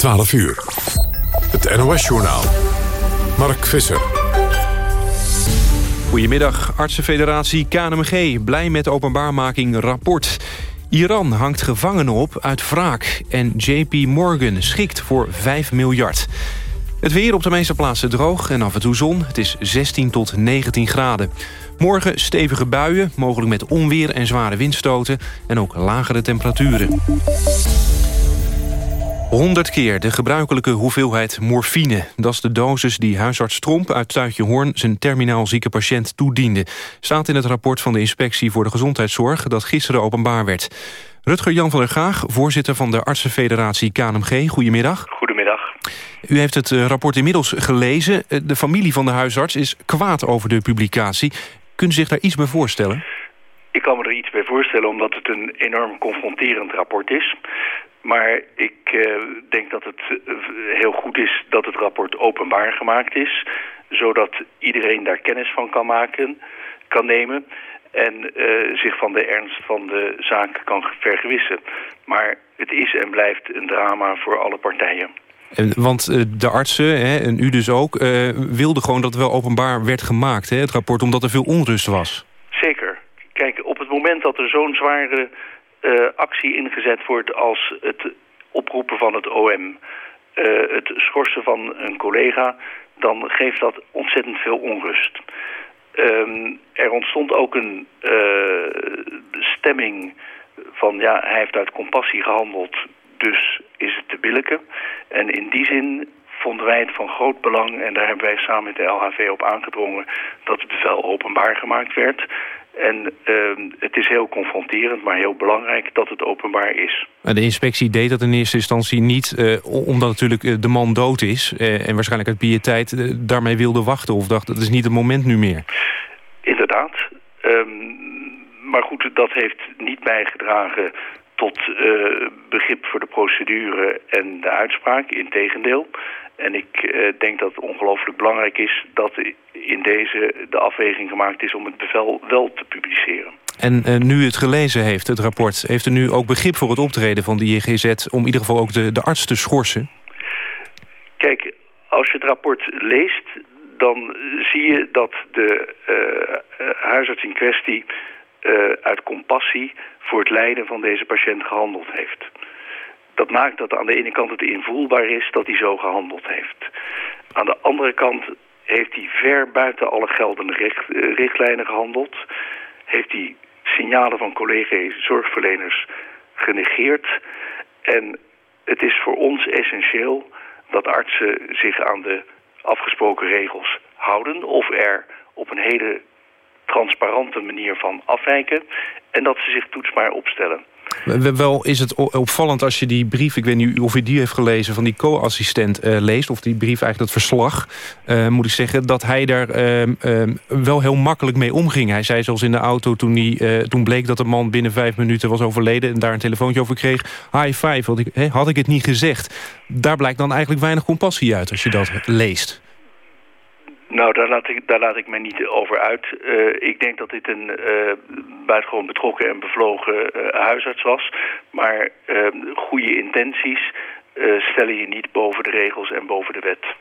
12 uur. Het NOS-journaal. Mark Visser. Goedemiddag, artsenfederatie KNMG. Blij met openbaarmaking rapport. Iran hangt gevangenen op uit wraak. En JP Morgan schikt voor 5 miljard. Het weer op de meeste plaatsen droog en af en toe zon. Het is 16 tot 19 graden. Morgen stevige buien, mogelijk met onweer en zware windstoten... en ook lagere temperaturen. 100 keer de gebruikelijke hoeveelheid morfine. Dat is de dosis die huisarts Tromp uit Tuitje Hoorn... zijn terminaal zieke patiënt toediende. Staat in het rapport van de Inspectie voor de Gezondheidszorg... dat gisteren openbaar werd. Rutger Jan van der Gaag, voorzitter van de artsenfederatie KNMG. Goedemiddag. Goedemiddag. U heeft het eh, rapport inmiddels gelezen. Eh, de familie van de huisarts is kwaad over de publicatie. Kunt u zich daar iets bij voorstellen? Ik kan me er iets bij voorstellen omdat het een enorm confronterend rapport is. Maar ik uh, denk dat het heel goed is dat het rapport openbaar gemaakt is. Zodat iedereen daar kennis van kan maken, kan nemen en uh, zich van de ernst van de zaak kan vergewissen. Maar het is en blijft een drama voor alle partijen. En, want de artsen, hè, en u dus ook, wilden gewoon dat het wel openbaar werd gemaakt, hè, het rapport, omdat er veel onrust was. Zeker. Kijk, op het moment dat er zo'n zware actie ingezet wordt als het oproepen van het OM, het schorsen van een collega, dan geeft dat ontzettend veel onrust. Um, er ontstond ook een uh, stemming van ja, hij heeft uit compassie gehandeld, dus is het te billijken. En in die zin vonden wij het van groot belang, en daar hebben wij samen met de LHV op aangedrongen, dat het bevel openbaar gemaakt werd. En uh, het is heel confronterend, maar heel belangrijk dat het openbaar is. De inspectie deed dat in eerste instantie niet, uh, omdat natuurlijk uh, de man dood is... Uh, en waarschijnlijk uit pietijd daarmee wilde wachten... of dacht, dat is niet het moment nu meer. Inderdaad. Um, maar goed, dat heeft niet bijgedragen tot begrip voor de procedure en de uitspraak. Integendeel. En ik uh, denk dat het ongelooflijk belangrijk is dat in deze de afweging gemaakt is om het bevel wel te publiceren. En uh, nu het gelezen heeft, het rapport, heeft u nu ook begrip voor het optreden van de IGZ om in ieder geval ook de, de arts te schorsen? Kijk, als je het rapport leest, dan zie je dat de huisarts in kwestie uit compassie voor het lijden van deze patiënt gehandeld heeft dat maakt dat aan de ene kant het invoelbaar is dat hij zo gehandeld heeft. Aan de andere kant heeft hij ver buiten alle geldende uh, richtlijnen gehandeld. Heeft hij signalen van collega-zorgverleners genegeerd. En het is voor ons essentieel dat artsen zich aan de afgesproken regels houden... of er op een hele transparante manier van afwijken... en dat ze zich toetsbaar opstellen. Wel is het opvallend als je die brief, ik weet niet of u die heeft gelezen... van die co-assistent uh, leest, of die brief eigenlijk het verslag... Uh, moet ik zeggen, dat hij daar uh, wel heel makkelijk mee omging. Hij zei zelfs in de auto toen, die, toen bleek dat de man binnen vijf minuten was overleden... en daar een telefoontje over kreeg, high five, had ik, had ik het niet gezegd. Daar blijkt dan eigenlijk weinig compassie uit als je dat leest. Nou, daar laat ik, daar laat ik mij niet over uit. Uh, ik denk dat dit een uh, buitengewoon betrokken en bevlogen uh, huisarts was. Maar goede intenties stellen je niet boven de regels en boven de wet.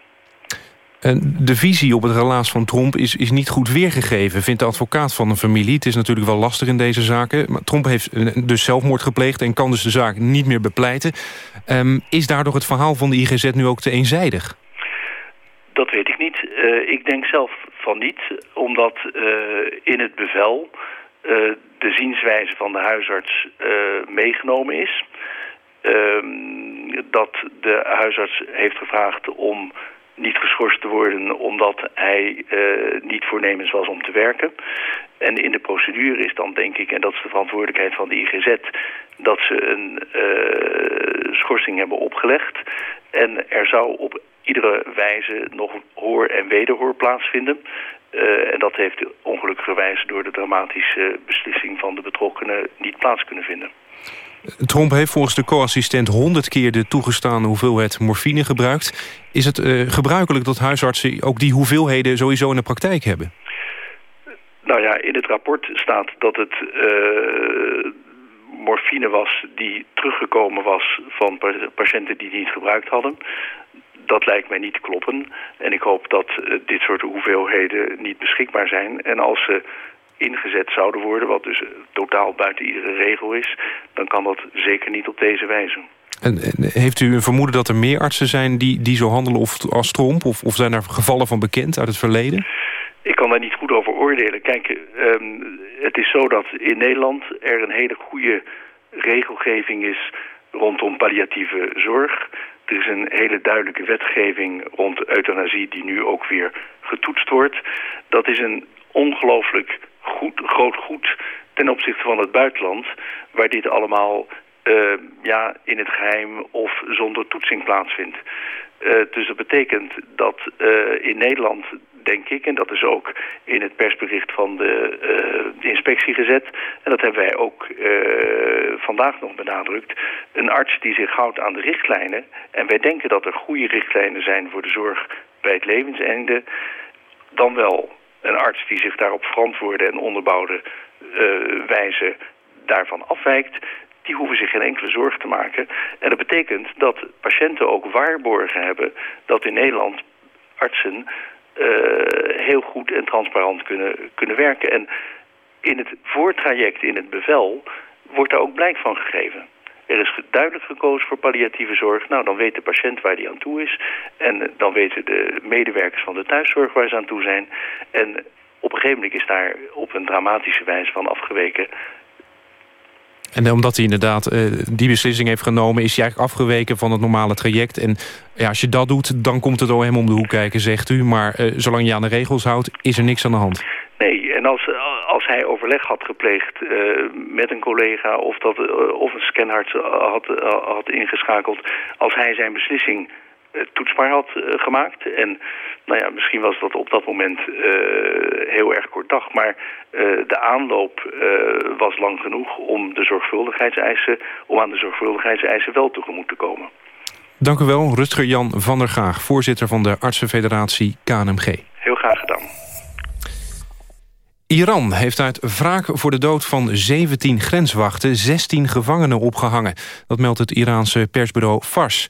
En de visie op het relaas van Trump is, is niet goed weergegeven... vindt de advocaat van de familie. Het is natuurlijk wel lastig in deze zaken. Maar Trump heeft dus zelfmoord gepleegd... en kan dus de zaak niet meer bepleiten. Um, is daardoor het verhaal van de IGZ nu ook te eenzijdig? Dat weet ik niet. Uh, ik denk zelf van niet, omdat uh, in het bevel uh, de zienswijze van de huisarts meegenomen is. dat de huisarts heeft gevraagd om niet geschorst te worden omdat hij niet voornemens was om te werken. En in de procedure is dan denk ik, en dat is de verantwoordelijkheid van de IGZ, dat ze een schorsing hebben opgelegd. En er zou op iedere wijze nog hoor en wederhoor plaatsvinden. Uh, en dat heeft ongelukkigerwijs door de dramatische beslissing van de betrokkenen niet plaats kunnen vinden. Tromp heeft volgens de co-assistent 100 keer de toegestane hoeveelheid morfine gebruikt. Is het uh, gebruikelijk dat huisartsen ook die hoeveelheden sowieso in de praktijk hebben? Nou ja, in het rapport staat dat het uh, morfine was die teruggekomen was van patiënten die die niet gebruikt hadden. Dat lijkt mij niet te kloppen. En ik hoop dat dit soort hoeveelheden niet beschikbaar zijn. En als ze ingezet zouden worden, wat dus totaal buiten iedere regel is... dan kan dat zeker niet op deze wijze. En, heeft u een vermoeden dat er meer artsen zijn die, die zo handelen of, als Tromp? Of, of zijn er gevallen van bekend uit het verleden? Ik kan daar niet goed over oordelen. Kijk, ehm, het is zo dat in Nederland er een hele goede regelgeving is rondom palliatieve zorg. Er is een hele duidelijke wetgeving rond euthanasie die nu ook weer getoetst wordt. Dat is een ongelooflijk goed, groot goed ten opzichte van het buitenland... waar dit allemaal uh, ja, in het geheim of zonder toetsing plaatsvindt. Uh, dus dat betekent dat uh, in Nederland, denk ik, en dat is ook in het persbericht van de, de inspectie gezet, en dat hebben wij ook vandaag nog benadrukt, een arts die zich houdt aan de richtlijnen, en wij denken dat er goede richtlijnen zijn voor de zorg bij het levenseinde, dan wel een arts die zich daarop verantwoorde en onderbouwde wijze daarvan afwijkt, die hoeven zich geen enkele zorg te maken. En dat betekent dat patiënten ook waarborgen hebben dat in Nederland artsen heel goed en transparant kunnen, kunnen werken. En in het voortraject, in het bevel, wordt daar ook blijk van gegeven. Er is duidelijk gekozen voor palliatieve zorg. Nou, dan weet de patiënt waar die aan toe is. En dan weten de medewerkers van de thuiszorg waar ze aan toe zijn. En op een gegeven moment is daar op een dramatische wijze van afgeweken. En omdat hij inderdaad uh, die beslissing heeft genomen... is hij eigenlijk afgeweken van het normale traject. En ja, als je dat doet, dan komt het OM om de hoek kijken, zegt u. Maar uh, zolang je aan de regels houdt, is er niks aan de hand. Nee, en als, als hij overleg had gepleegd uh, met een collega... of, dat, of een scanarts had, had ingeschakeld... als hij zijn beslissing eh, toetsbaar had eh, gemaakt. En nou ja, misschien was dat op dat moment uh, heel erg kort dag. Maar de aanloop was lang genoeg om, de zorgvuldigheidseisen, om aan de zorgvuldigheidseisen wel tegemoet te komen. Dank u wel, Rutger Jan van der Gaag, voorzitter van de Artsenfederatie KNMG. Heel graag gedaan. Iran heeft uit wraak voor de dood van 17 grenswachten 16 gevangenen opgehangen. Dat meldt het Iraanse persbureau Fars.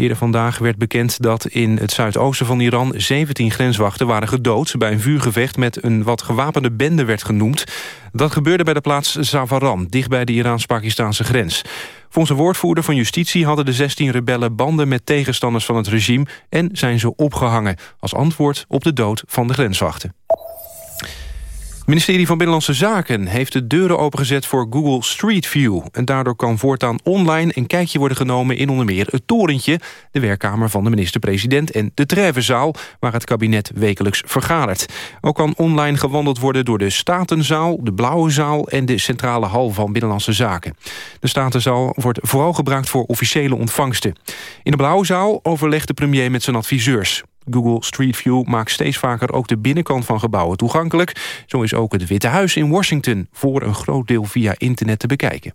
Eerder vandaag werd bekend dat in het zuidoosten van Iran... 17 grenswachten waren gedood bij een vuurgevecht... met een wat gewapende bende werd genoemd. Dat gebeurde bij de plaats Zavaran, dicht bij de Iraans-Pakistanse grens. Volgens een woordvoerder van justitie hadden de 16 rebellen banden met tegenstanders van het regime en zijn ze opgehangen als antwoord op de dood van de grenswachten. Ministerie van Binnenlandse Zaken heeft de deuren opengezet voor Google Street View. En daardoor kan voortaan online een kijkje worden genomen in onder meer het torentje, de werkkamer van de minister-president en de Trevenzaal, waar het kabinet wekelijks vergadert. Ook kan online gewandeld worden door de Statenzaal, de Blauwe Zaal en de centrale hal van Binnenlandse Zaken. De Statenzaal wordt vooral gebruikt voor officiële ontvangsten. In de Blauwe Zaal overlegt de premier met zijn adviseurs. Google Street View maakt steeds vaker ook de binnenkant van gebouwen toegankelijk. Zo is ook het Witte Huis in Washington voor een groot deel via internet te bekijken.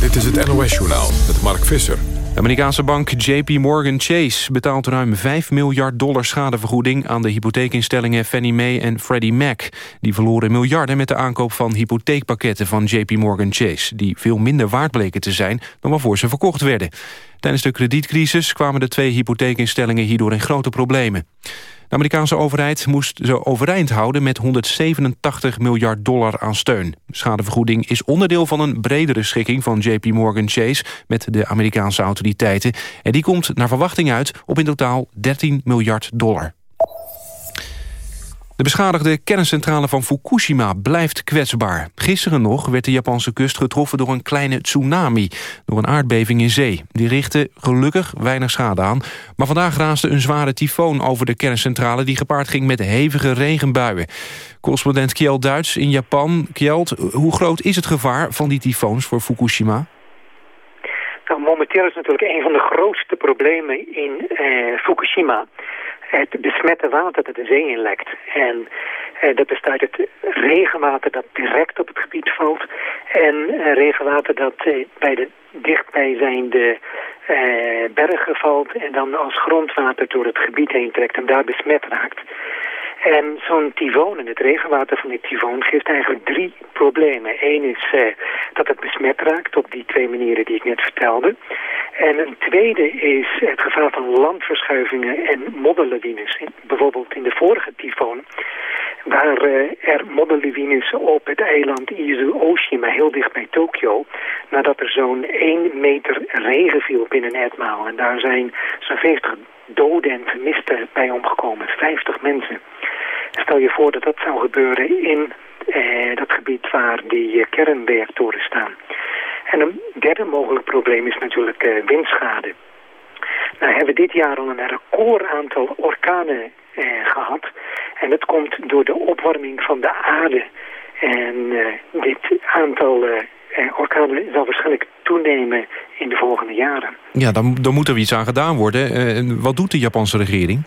Dit is het NOS-journaal met Mark Visser. De Amerikaanse bank JP Morgan Chase betaalt ruim 5 miljard dollar schadevergoeding aan de hypotheekinstellingen Fannie Mae en Freddie Mac. Die verloren miljarden met de aankoop van hypotheekpakketten van JP Morgan Chase, die veel minder waard bleken te zijn dan waarvoor ze verkocht werden. Tijdens de kredietcrisis kwamen de twee hypotheekinstellingen hierdoor in grote problemen. De Amerikaanse overheid moest ze overeind houden met 187 miljard dollar aan steun. Schadevergoeding is onderdeel van een bredere schikking van JP Morgan Chase met de Amerikaanse autoriteiten. En die komt naar verwachting uit op in totaal 13 miljard dollar. De beschadigde kerncentrale van Fukushima blijft kwetsbaar. Gisteren nog werd de Japanse kust getroffen door een kleine tsunami... door een aardbeving in zee. Die richtte gelukkig weinig schade aan. Maar vandaag raasde een zware tyfoon over de kerncentrale... die gepaard ging met hevige regenbuien. Correspondent Kjeld Duits in Japan. Kjeld, hoe groot is het gevaar van die tyfoons voor Fukushima? Nou, momenteel is natuurlijk een van de grootste problemen in eh, Fukushima het besmette water dat de zee inlekt. En eh, dat bestaat uit regenwater dat direct op het gebied valt. En eh, regenwater dat eh, bij de dichtbijzijnde bergen valt. En dan als grondwater door het gebied heen trekt en daar besmet raakt. En zo'n tyfoon en het regenwater van die tyfoon geeft eigenlijk drie problemen. Eén is uh, dat het besmet raakt op die twee manieren die ik net vertelde. En een tweede is het gevaar van landverschuivingen en modderlawines. Bijvoorbeeld in de vorige tyfoon waar uh, er modderlawines op het eiland Izu Oshima, heel dicht bij Tokio, nadat er zo'n 1 meter regen viel binnen etmaal. En daar zijn zo'n 50 doden en vermisten bij omgekomen, 50 mensen. Stel je voor dat dat zou gebeuren in eh, dat gebied waar die eh, kernreactoren staan. En een derde mogelijk probleem is natuurlijk eh, windschade. Nou hebben we dit jaar al een record aantal orkanen eh, gehad. En dat komt door de opwarming van de aarde. En eh, dit aantal eh, orkanen zal waarschijnlijk toenemen in de volgende jaren. Ja, dan, dan moet er iets aan gedaan worden. Wat doet de Japanse regering?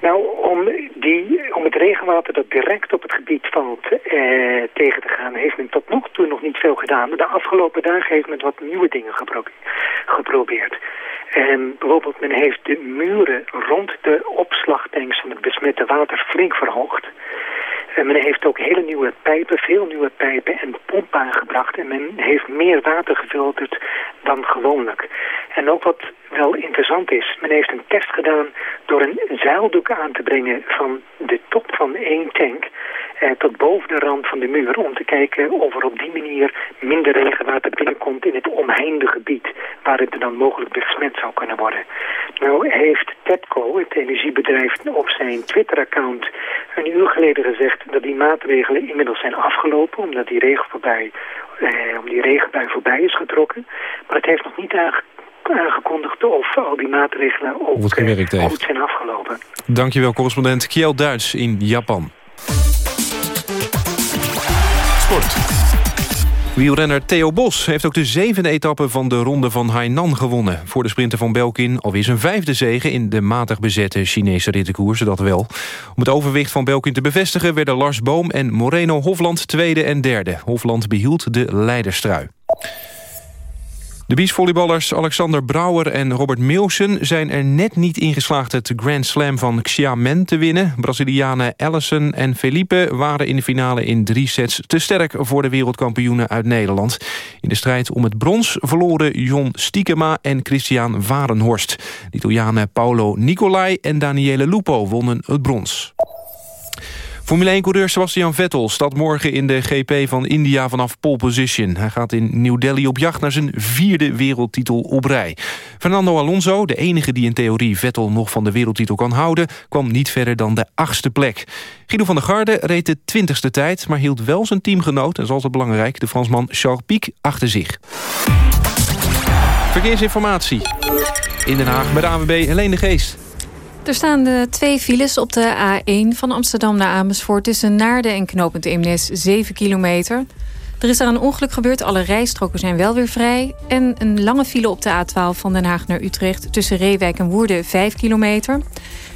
Nou, om, die, om het regenwater dat direct op het gebied valt eh, tegen te gaan... heeft men tot nog toe nog niet veel gedaan. De afgelopen dagen heeft men wat nieuwe dingen gepro geprobeerd. En bijvoorbeeld men heeft de muren rond de opslagtanks van het besmette water flink verhoogd. En men heeft ook hele nieuwe pijpen, veel nieuwe pijpen en pompen aangebracht. En men heeft meer water gefilterd dan gewoonlijk. En ook wat wel interessant is, men heeft een test gedaan door een zeildoek aan te brengen van de top van één tank eh, tot boven de rand van de muur om te kijken of er op die manier minder regenwater binnenkomt in het omheinde gebied waar het dan mogelijk besmet zou kunnen worden. Nou heeft TEPCO, het energiebedrijf, op zijn Twitter-account een uur geleden gezegd dat die maatregelen inmiddels zijn afgelopen omdat die regen voorbij, eh, om die regenbui voorbij is getrokken. Maar het heeft nog niet aangekondigd of al die maatregelen ook eh, goed zijn afgelopen. Dankjewel, correspondent Kiel Duits in Japan. Wielrenner Theo Bos heeft ook de zevende etappe van de ronde van Hainan gewonnen. Voor de sprinter van Belkin alweer zijn vijfde zege in de matig bezette Chinese rittenkoers, dat wel. Om het overwicht van Belkin te bevestigen werden Lars Boom en Moreno Hofland tweede en derde. Hofland behield de leiderstrui. De beachvolleyballers Alexander Brouwer en Robert Milsen zijn er net niet ingeslaagd het Grand Slam van Xiamen te winnen. Brazilianen Allison en Felipe waren in de finale in drie sets te sterk voor de wereldkampioenen uit Nederland. In de strijd om het brons verloren Jon Stiekema en Christian Warenhorst. De Italianen Paolo Nicolai en Daniele Lupo wonnen het brons. Formule 1-coureur Sebastian Vettel staat morgen in de GP van India vanaf pole position. Hij gaat in New Delhi op jacht naar zijn vierde wereldtitel op rij. Fernando Alonso, de enige die in theorie Vettel nog van de wereldtitel kan houden... kwam niet verder dan de achtste plek. Guido van der Garde reed de twintigste tijd... maar hield wel zijn teamgenoot, en is altijd belangrijk... de Fransman Charles Pic achter zich. Verkeersinformatie. In Den Haag de ANWB Helene de Geest. Er staan de twee files op de A1 van Amsterdam naar Amersfoort... tussen Naarden en knooppunt Eemnes, 7 kilometer. Er is daar een ongeluk gebeurd, alle rijstroken zijn wel weer vrij... en een lange file op de A12 van Den Haag naar Utrecht... tussen Reewijk en Woerden, 5 kilometer.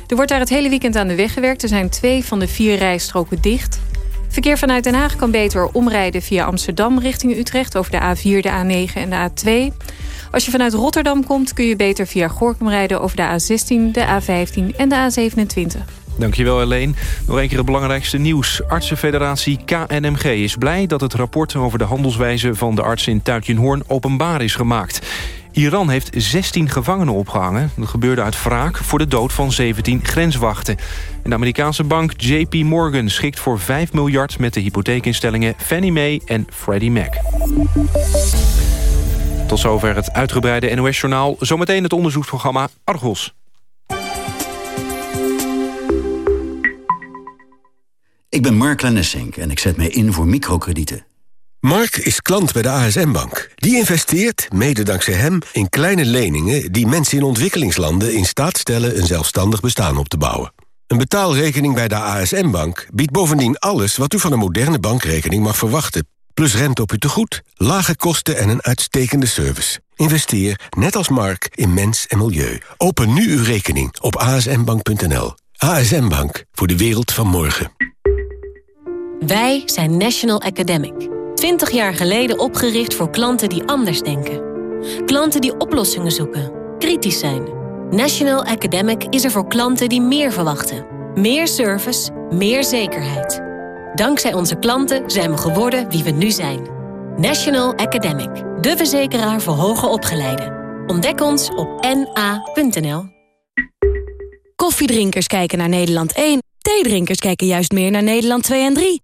Er wordt daar het hele weekend aan de weg gewerkt. Er zijn twee van de vier rijstroken dicht. Verkeer vanuit Den Haag kan beter omrijden via Amsterdam richting Utrecht... over de A4, de A9 en de A2... Als je vanuit Rotterdam komt kun je beter via Gorkum rijden over de A16, de A15 en de A27. Dankjewel Alleen. Nog een keer het belangrijkste nieuws. Artsenfederatie KNMG is blij dat het rapport over de handelswijze van de artsen in Tuitjenhoorn openbaar is gemaakt. Iran heeft 16 gevangenen opgehangen. Dat gebeurde uit wraak voor de dood van 17 grenswachten. En de Amerikaanse bank JP Morgan schikt voor 5 miljard... met de hypotheekinstellingen Fannie Mae en Freddie Mac. Tot zover het uitgebreide NOS-journaal. Zometeen het onderzoeksprogramma Argos. Ik ben Mark Lennessink en ik zet mij in voor microkredieten. Mark is klant bij de ASM-bank. Die investeert, mede dankzij hem, in kleine leningen... die mensen in ontwikkelingslanden in staat stellen... een zelfstandig bestaan op te bouwen. Een betaalrekening bij de ASM-bank biedt bovendien alles... wat u van een moderne bankrekening mag verwachten plus rente op uw tegoed, lage kosten en een uitstekende service. Investeer, net als Mark, in mens en milieu. Open nu uw rekening op asmbank.nl. ASM Bank, voor de wereld van morgen. Wij zijn National Academic. Twintig jaar geleden opgericht voor klanten die anders denken. Klanten die oplossingen zoeken, kritisch zijn. National Academic is er voor klanten die meer verwachten Meer service, meer zekerheid. Dankzij onze klanten zijn we geworden wie we nu zijn. National Academic, de verzekeraar voor hoger opgeleiden. Ontdek ons op na.nl. Koffiedrinkers kijken naar Nederland 1. Theedrinkers kijken juist meer naar Nederland 2 en 3.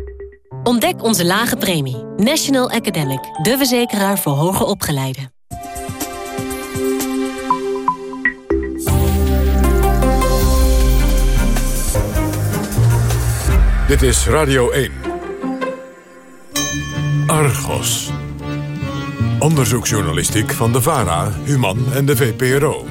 Ontdek onze lage premie. National Academic, de verzekeraar voor hoger opgeleiden. Dit is Radio 1. Argos. Onderzoeksjournalistiek van de VARA, Human en de VPRO.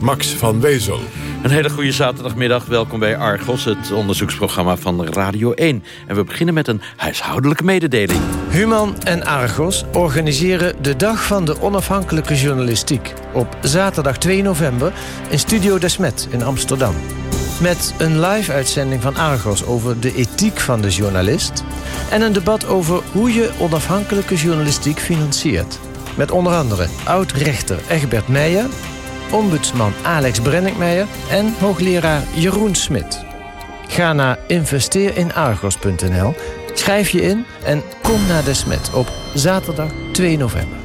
Max van Wezel. Een hele goede zaterdagmiddag. Welkom bij Argos, het onderzoeksprogramma van Radio 1. En we beginnen met een huishoudelijke mededeling. Human en Argos organiseren de Dag van de Onafhankelijke Journalistiek... op zaterdag 2 november in Studio Desmet in Amsterdam. Met een live-uitzending van Argos over de ethiek van de journalist... en een debat over hoe je onafhankelijke journalistiek financiert. Met onder andere oud-rechter Egbert Meijer ombudsman Alex Brenninkmeijer en hoogleraar Jeroen Smit. Ga naar investeerinargos.nl, schrijf je in en kom naar de Smet op zaterdag 2 november.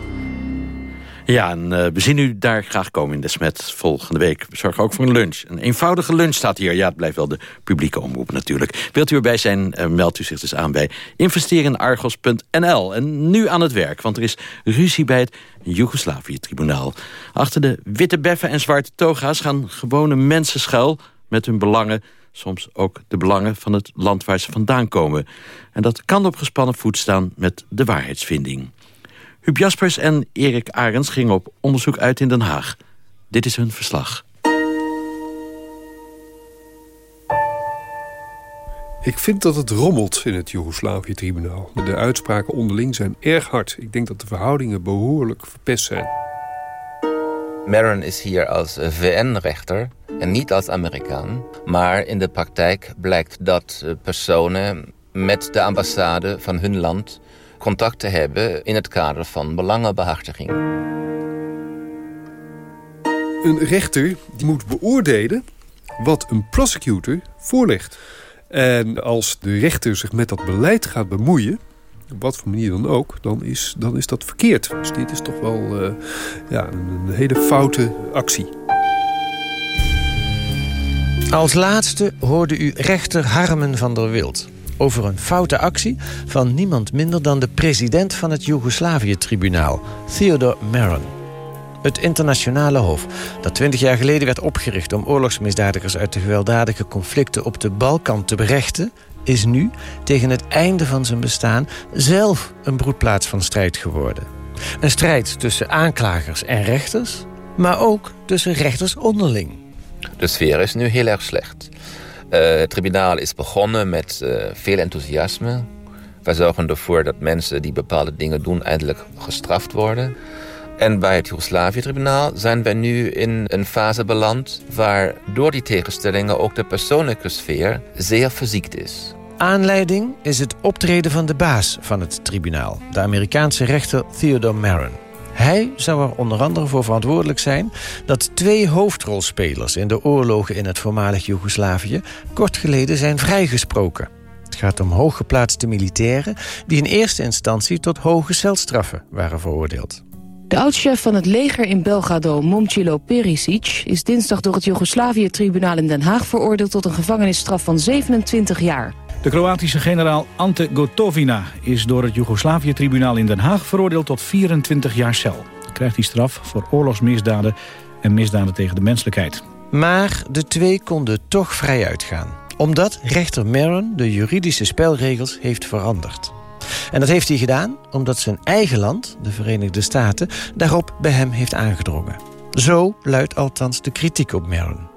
Ja, en uh, we zien u daar graag komen in de Smet volgende week. We zorgen ook voor een lunch. Een eenvoudige lunch staat hier. Ja, het blijft wel de publieke omroep natuurlijk. Wilt u erbij zijn, uh, meldt u zich dus aan bij investeerinargos.nl. En nu aan het werk, want er is ruzie bij het Joegoslavië-tribunaal. Achter de witte beffen en zwarte toga's gaan gewone mensen schuil... met hun belangen, soms ook de belangen van het land waar ze vandaan komen. En dat kan op gespannen voet staan met de waarheidsvinding. Huub Jaspers en Erik Arends gingen op onderzoek uit in Den Haag. Dit is hun verslag. Ik vind dat het rommelt in het Joegoslavië-tribunaal. De uitspraken onderling zijn erg hard. Ik denk dat de verhoudingen behoorlijk verpest zijn. Maron is hier als VN-rechter en niet als Amerikaan. Maar in de praktijk blijkt dat personen met de ambassade van hun land contact te hebben in het kader van belangenbehartiging. Een rechter die moet beoordelen wat een prosecutor voorlegt. En als de rechter zich met dat beleid gaat bemoeien, op wat voor manier dan ook, dan is, dan is dat verkeerd. Dus dit is toch wel uh, ja, een hele foute actie. Als laatste hoorde u rechter Harmen van der Wild over een foute actie van niemand minder dan de president van het Joegoslavië-tribunaal, Theodor Meron. Het internationale hof, dat twintig jaar geleden werd opgericht... om oorlogsmisdadigers uit de gewelddadige conflicten op de Balkan te berechten... is nu, tegen het einde van zijn bestaan, zelf een broedplaats van strijd geworden. Een strijd tussen aanklagers en rechters, maar ook tussen rechters onderling. De sfeer is nu heel erg slecht. Uh, het tribunaal is begonnen met uh, veel enthousiasme. Wij zorgen ervoor dat mensen die bepaalde dingen doen... eindelijk gestraft worden. En bij het Joegoslavië-tribunaal zijn wij nu in een fase beland... waar door die tegenstellingen ook de persoonlijke sfeer zeer verziekt is. Aanleiding is het optreden van de baas van het tribunaal... de Amerikaanse rechter Theodore Maron. Hij zou er onder andere voor verantwoordelijk zijn... dat twee hoofdrolspelers in de oorlogen in het voormalig Joegoslavië... kort geleden zijn vrijgesproken. Het gaat om hooggeplaatste militairen... die in eerste instantie tot hoge celstraffen waren veroordeeld. De oudchef van het leger in Belgrado, Momcilo Perisic... is dinsdag door het Joegoslavië-tribunaal in Den Haag veroordeeld... tot een gevangenisstraf van 27 jaar. De Kroatische generaal Ante Gotovina is door het Joegoslavië-tribunaal in Den Haag veroordeeld tot 24 jaar cel. Hij krijgt die straf voor oorlogsmisdaden en misdaden tegen de menselijkheid. Maar de twee konden toch vrij uitgaan. Omdat rechter Maron de juridische spelregels heeft veranderd. En dat heeft hij gedaan omdat zijn eigen land, de Verenigde Staten... daarop bij hem heeft aangedrongen. Zo luidt althans de kritiek op Maron.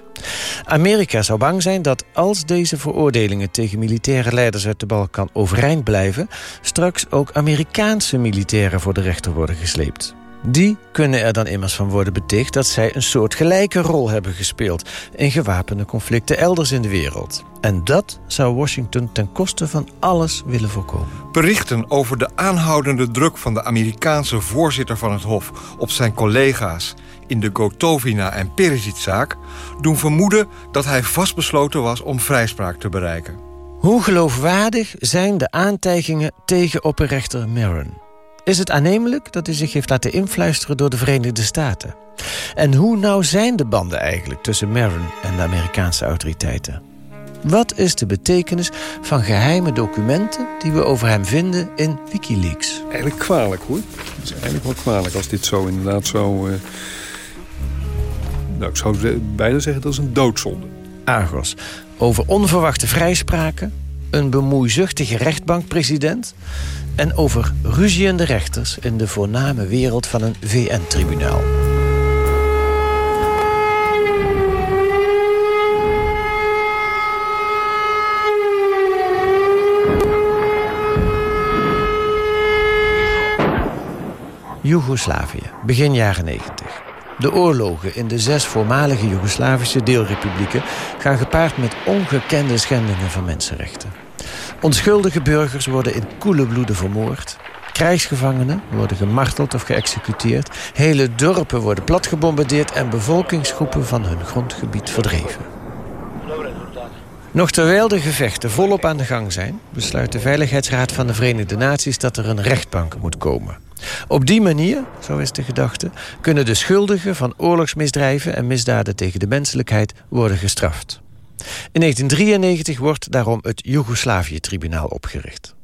Amerika zou bang zijn dat als deze veroordelingen tegen militaire leiders uit de Balkan overeind blijven, straks ook Amerikaanse militairen voor de rechter worden gesleept. Die kunnen er dan immers van worden beticht dat zij een soort gelijke rol hebben gespeeld in gewapende conflicten elders in de wereld. En dat zou Washington ten koste van alles willen voorkomen. Berichten over de aanhoudende druk van de Amerikaanse voorzitter van het Hof op zijn collega's in de Gotovina en Perisic-zaak doen vermoeden dat hij vastbesloten was om vrijspraak te bereiken. Hoe geloofwaardig zijn de aantijgingen tegen opperrechter Maron? Is het aannemelijk dat hij zich heeft laten influisteren door de Verenigde Staten? En hoe nauw zijn de banden eigenlijk tussen Maron en de Amerikaanse autoriteiten? Wat is de betekenis van geheime documenten die we over hem vinden in Wikileaks? Eigenlijk kwalijk hoor. Het is eigenlijk wel kwalijk als dit zo inderdaad zo... Uh... Nou, ik zou bijna zeggen dat is een doodzonde. Argos, over onverwachte vrijspraken, een bemoeizuchtige rechtbankpresident en over ruziende rechters in de voorname wereld van een VN-tribunaal. Joegoslavië, begin jaren 90. De oorlogen in de zes voormalige Joegoslavische deelrepublieken gaan gepaard met ongekende schendingen van mensenrechten. Onschuldige burgers worden in koele bloeden vermoord. Krijgsgevangenen worden gemarteld of geëxecuteerd. Hele dorpen worden platgebombardeerd en bevolkingsgroepen van hun grondgebied verdreven. Nog terwijl de gevechten volop aan de gang zijn... besluit de Veiligheidsraad van de Verenigde Naties dat er een rechtbank moet komen. Op die manier, zo is de gedachte... kunnen de schuldigen van oorlogsmisdrijven en misdaden tegen de menselijkheid worden gestraft. In 1993 wordt daarom het Joegoslavië-tribunaal opgericht.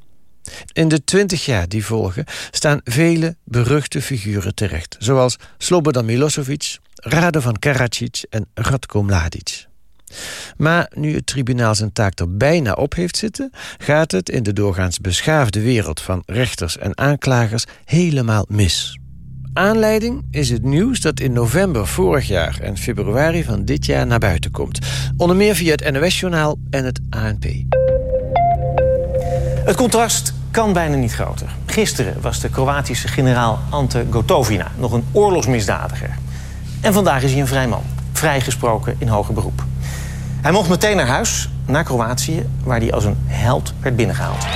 In de twintig jaar die volgen staan vele beruchte figuren terecht... zoals Slobodan Milosevic, Radovan Karadzic en Radko Mladic. Maar nu het tribunaal zijn taak er bijna op heeft zitten... gaat het in de doorgaans beschaafde wereld van rechters en aanklagers helemaal mis. Aanleiding is het nieuws dat in november vorig jaar en februari van dit jaar naar buiten komt. Onder meer via het NOS-journaal en het ANP. Het contrast kan bijna niet groter. Gisteren was de Kroatische generaal Ante Gotovina nog een oorlogsmisdadiger. En vandaag is hij een vrij man, vrijgesproken in hoger beroep. Hij mocht meteen naar huis, naar Kroatië, waar hij als een held werd binnengehaald.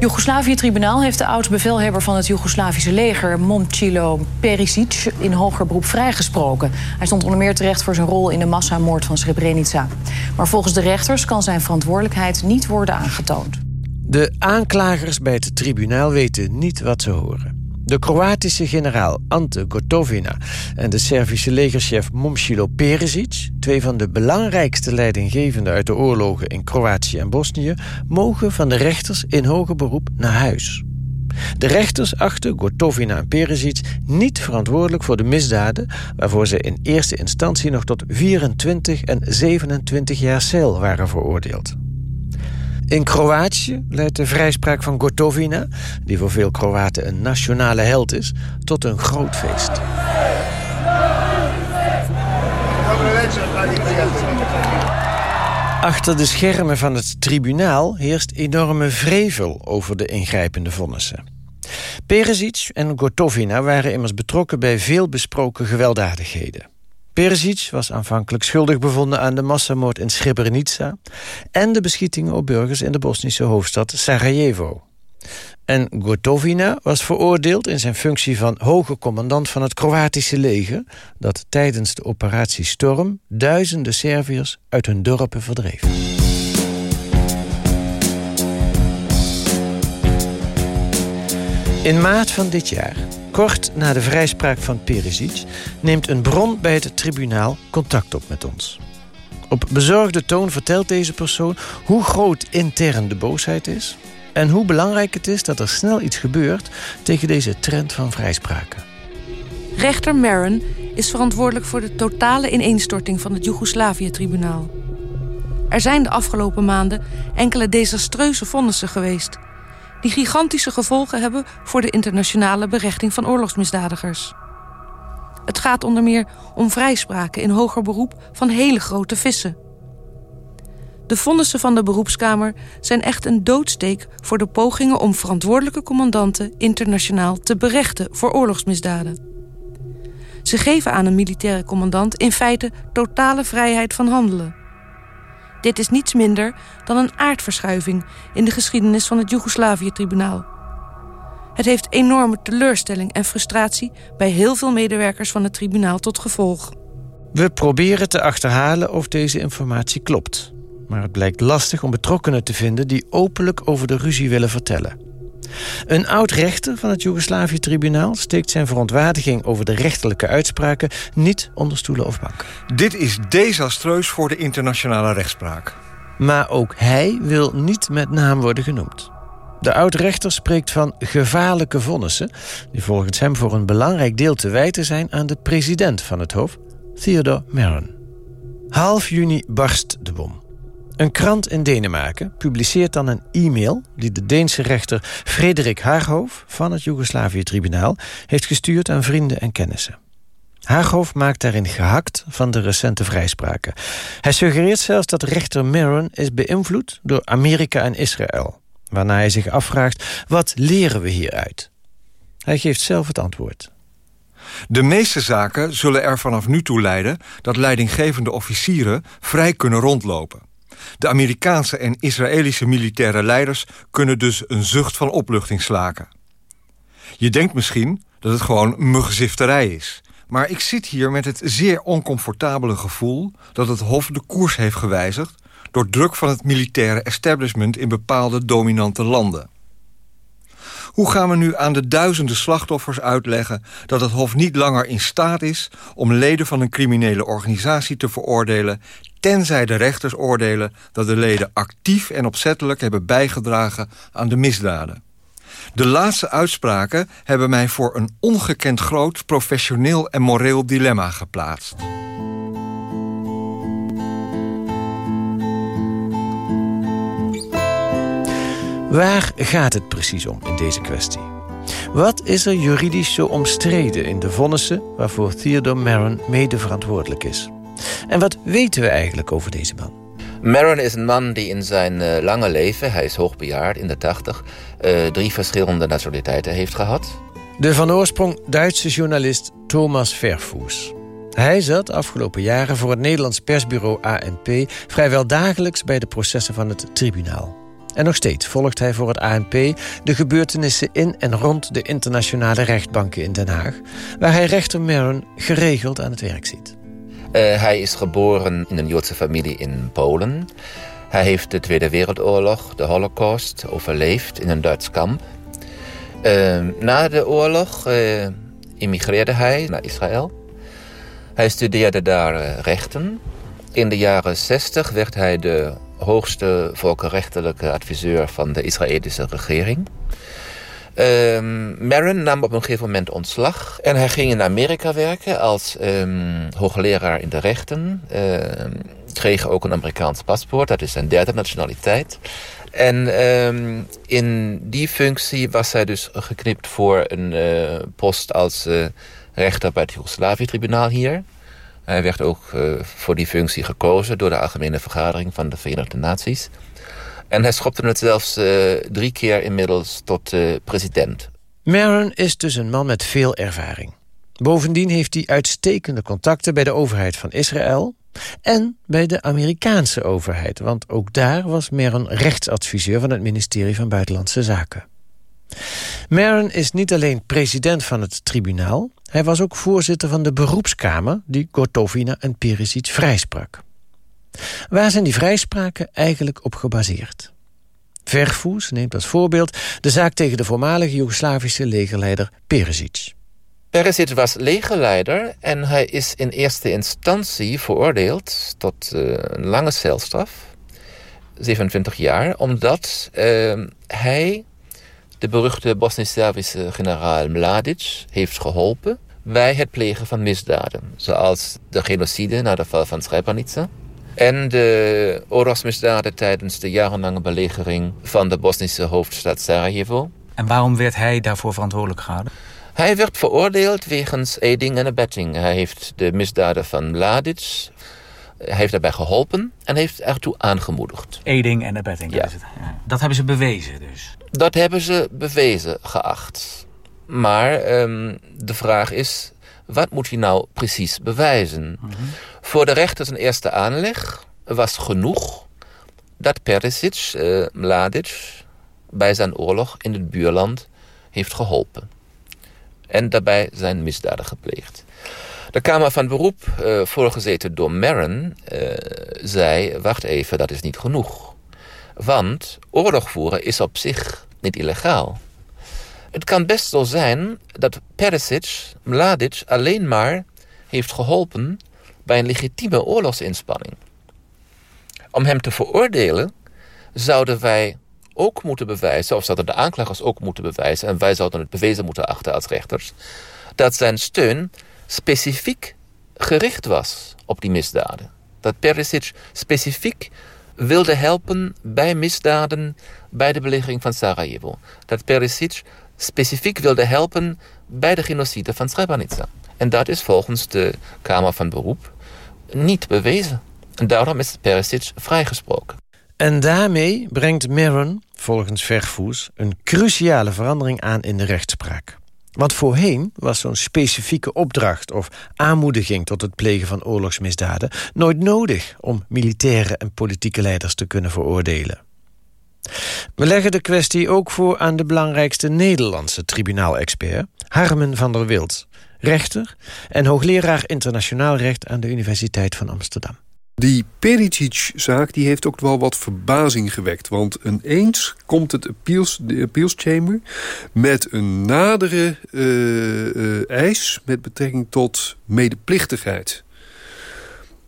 Joegoslavië-tribunaal heeft de oud-bevelhebber van het Joegoslavische leger... Momcilo Perisic in hoger beroep vrijgesproken. Hij stond onder meer terecht voor zijn rol in de massamoord van Srebrenica. Maar volgens de rechters kan zijn verantwoordelijkheid niet worden aangetoond. De aanklagers bij het tribunaal weten niet wat ze horen. De Kroatische generaal Ante Gotovina en de Servische legerchef Momcilo Perisic... twee van de belangrijkste leidinggevenden uit de oorlogen in Kroatië en Bosnië... mogen van de rechters in hoger beroep naar huis. De rechters achten Gotovina en Perisic niet verantwoordelijk voor de misdaden... waarvoor ze in eerste instantie nog tot 24 en 27 jaar cel waren veroordeeld. In Kroatië leidt de vrijspraak van Gotovina... die voor veel Kroaten een nationale held is, tot een groot feest. Achter de schermen van het tribunaal heerst enorme vrevel over de ingrijpende vonnissen. Perisic en Gotovina waren immers betrokken bij veel besproken gewelddadigheden. Perisic was aanvankelijk schuldig bevonden aan de massamoord in Srebrenica... en de beschietingen op burgers in de Bosnische hoofdstad Sarajevo. En Gotovina was veroordeeld in zijn functie van hoge commandant van het Kroatische leger... dat tijdens de operatie Storm duizenden Serviërs uit hun dorpen verdreef. In maart van dit jaar Kort na de vrijspraak van Perisic neemt een bron bij het tribunaal contact op met ons. Op bezorgde toon vertelt deze persoon hoe groot intern de boosheid is... en hoe belangrijk het is dat er snel iets gebeurt tegen deze trend van vrijspraken. Rechter Maron is verantwoordelijk voor de totale ineenstorting van het Joegoslavië-tribunaal. Er zijn de afgelopen maanden enkele desastreuze vonnissen geweest die gigantische gevolgen hebben voor de internationale berechting van oorlogsmisdadigers. Het gaat onder meer om vrijspraken in hoger beroep van hele grote vissen. De vonnissen van de beroepskamer zijn echt een doodsteek voor de pogingen om verantwoordelijke commandanten internationaal te berechten voor oorlogsmisdaden. Ze geven aan een militaire commandant in feite totale vrijheid van handelen. Dit is niets minder dan een aardverschuiving in de geschiedenis van het Joegoslavië-tribunaal. Het heeft enorme teleurstelling en frustratie bij heel veel medewerkers van het tribunaal tot gevolg. We proberen te achterhalen of deze informatie klopt. Maar het blijkt lastig om betrokkenen te vinden die openlijk over de ruzie willen vertellen. Een oud-rechter van het Joegoslavië-tribunaal steekt zijn verontwaardiging over de rechterlijke uitspraken niet onder stoelen of banken. Dit is desastreus voor de internationale rechtspraak. Maar ook hij wil niet met naam worden genoemd. De oud-rechter spreekt van gevaarlijke vonnissen... die volgens hem voor een belangrijk deel te wijten zijn... aan de president van het Hof, Theodor Meron. Half juni barst de bom. Een krant in Denemarken publiceert dan een e-mail... die de Deense rechter Frederik Haaghof van het Joegoslavië-tribunaal... heeft gestuurd aan vrienden en kennissen. Haaghof maakt daarin gehakt van de recente vrijspraken. Hij suggereert zelfs dat rechter Meron is beïnvloed door Amerika en Israël. Waarna hij zich afvraagt, wat leren we hieruit? Hij geeft zelf het antwoord. De meeste zaken zullen er vanaf nu toe leiden... dat leidinggevende officieren vrij kunnen rondlopen. De Amerikaanse en Israëlische militaire leiders... kunnen dus een zucht van opluchting slaken. Je denkt misschien dat het gewoon muggenzifterij is... Maar ik zit hier met het zeer oncomfortabele gevoel... dat het Hof de koers heeft gewijzigd door druk van het militaire establishment in bepaalde dominante landen. Hoe gaan we nu aan de duizenden slachtoffers uitleggen dat het Hof niet langer in staat is om leden van een criminele organisatie te veroordelen, tenzij de rechters oordelen dat de leden actief en opzettelijk hebben bijgedragen aan de misdaden? De laatste uitspraken hebben mij voor een ongekend groot professioneel en moreel dilemma geplaatst. Waar gaat het precies om in deze kwestie? Wat is er juridisch zo omstreden in de vonnissen... waarvoor Theodore Maron mede verantwoordelijk is? En wat weten we eigenlijk over deze man? Maron is een man die in zijn uh, lange leven, hij is hoogbejaard in de tachtig... Uh, drie verschillende nationaliteiten heeft gehad. De van oorsprong Duitse journalist Thomas Verfoes. Hij zat afgelopen jaren voor het Nederlands persbureau ANP... vrijwel dagelijks bij de processen van het tribunaal. En nog steeds volgt hij voor het ANP de gebeurtenissen in en rond de internationale rechtbanken in Den Haag, waar hij rechter Maron geregeld aan het werk ziet. Uh, hij is geboren in een Joodse familie in Polen. Hij heeft de Tweede Wereldoorlog, de Holocaust, overleefd in een Duits kamp. Uh, na de oorlog uh, immigreerde hij naar Israël. Hij studeerde daar rechten. In de jaren 60 werd hij de hoogste volkenrechtelijke adviseur van de Israëlische regering. Um, nam op een gegeven moment ontslag en hij ging in Amerika werken als um, hoogleraar in de rechten. Uh, kreeg ook een Amerikaans paspoort, dat is zijn derde nationaliteit. En in die functie was hij dus geknipt voor een uh, post als uh, rechter bij het Joegoslavië-tribunaal hier. Hij werd ook uh, voor die functie gekozen door de Algemene Vergadering van de Verenigde Naties. En hij schopte het zelfs uh, drie keer inmiddels tot uh, president. Maron is dus een man met veel ervaring. Bovendien heeft hij uitstekende contacten bij de overheid van Israël... en bij de Amerikaanse overheid, want ook daar was Maron rechtsadviseur... van het ministerie van Buitenlandse Zaken. Maron is niet alleen president van het tribunaal... hij was ook voorzitter van de beroepskamer... die Gotovina en Perisic vrijsprak. Waar zijn die vrijspraken eigenlijk op gebaseerd? Vervoes neemt als voorbeeld de zaak tegen de voormalige Joegoslavische legerleider Perisic. Perisic was legerleider en hij is in eerste instantie veroordeeld tot uh, een lange celstraf, 27 jaar, omdat uh, hij de beruchte Bosnisch-Servische generaal Mladic heeft geholpen bij het plegen van misdaden, zoals de genocide na de val van Srebrenica en de oorlogsmisdaden tijdens de jarenlange belegering van de Bosnische hoofdstad Sarajevo. En waarom werd hij daarvoor verantwoordelijk gehouden? Hij werd veroordeeld wegens aiding en abetting. Hij heeft de misdaden van Mladic heeft daarbij geholpen en heeft ertoe aangemoedigd. Aiding en abetting, ja. is het. Ja. Dat hebben ze bewezen dus? Dat hebben ze bewezen geacht. Maar um, de vraag is, wat moet hij nou precies bewijzen? Mm -hmm. Voor de rechter zijn eerste aanleg was genoeg dat Perisic, uh, Mladic, bij zijn oorlog in het buurland heeft geholpen. En daarbij zijn misdaden gepleegd. De Kamer van Beroep, uh, voorgezeten door Maron, uh, zei... wacht even, dat is niet genoeg. Want oorlog voeren is op zich niet illegaal. Het kan best zo zijn dat Perisic Mladic alleen maar heeft geholpen... bij een legitieme oorlogsinspanning. Om hem te veroordelen zouden wij ook moeten bewijzen... of zouden de aanklagers ook moeten bewijzen... en wij zouden het bewezen moeten achten als rechters... dat zijn steun specifiek gericht was op die misdaden. Dat Perisic specifiek wilde helpen bij misdaden bij de belegering van Sarajevo. Dat Perisic specifiek wilde helpen bij de genocide van Srebrenica. En dat is volgens de Kamer van Beroep niet bewezen. En daarom is Perisic vrijgesproken. En daarmee brengt Maron, volgens Vervoes, een cruciale verandering aan in de rechtspraak. Want voorheen was zo'n specifieke opdracht of aanmoediging... tot het plegen van oorlogsmisdaden nooit nodig... om militaire en politieke leiders te kunnen veroordelen. We leggen de kwestie ook voor aan de belangrijkste Nederlandse tribunaalexpert... Harmen van der Wild, rechter en hoogleraar internationaal recht... aan de Universiteit van Amsterdam. Die Pericic-zaak die heeft ook wel wat verbazing gewekt. Want ineens komt het appeals, de appeals chamber met een nadere uh, uh, eis... met betrekking tot medeplichtigheid.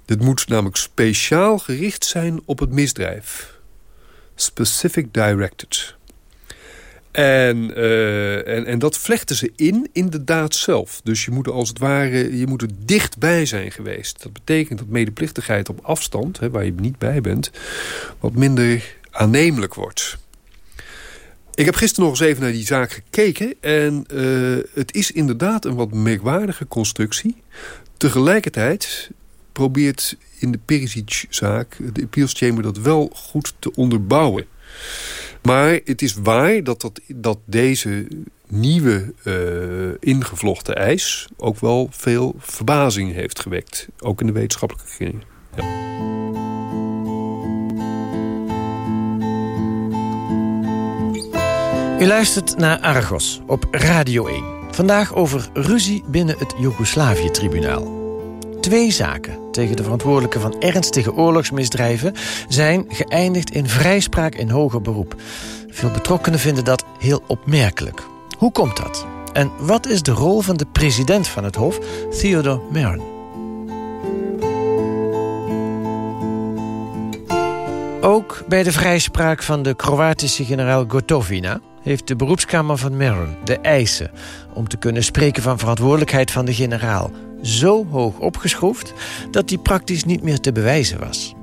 Dit moet namelijk speciaal gericht zijn op het misdrijf. Specific directed. En, uh, en, en dat vlechten ze in, in de daad zelf. Dus je moet er als het ware je moet er dichtbij zijn geweest. Dat betekent dat medeplichtigheid op afstand, hè, waar je niet bij bent... wat minder aannemelijk wordt. Ik heb gisteren nog eens even naar die zaak gekeken... en uh, het is inderdaad een wat merkwaardige constructie. Tegelijkertijd probeert in de Perisic-zaak... de appeals chamber dat wel goed te onderbouwen. Maar het is waar dat, dat, deze nieuwe uh, ingevlochten eis... ook wel veel verbazing heeft gewekt. Ook in de wetenschappelijke kringen. Ja. U luistert naar Argos op Radio 1. Vandaag over ruzie binnen het Joegoslavië-tribunaal. Twee zaken tegen de verantwoordelijken van ernstige oorlogsmisdrijven... zijn geëindigd in vrijspraak in hoger beroep. Veel betrokkenen vinden dat heel opmerkelijk. Hoe komt dat? En wat is de rol van de president van het Hof, Theodore Meron? Ook bij de vrijspraak van de Kroatische generaal Gotovina... heeft de beroepskamer van Meron de eisen... om te kunnen spreken van verantwoordelijkheid van de generaal... zo hoog opgeschroefd dat die praktisch niet meer te bewijzen was.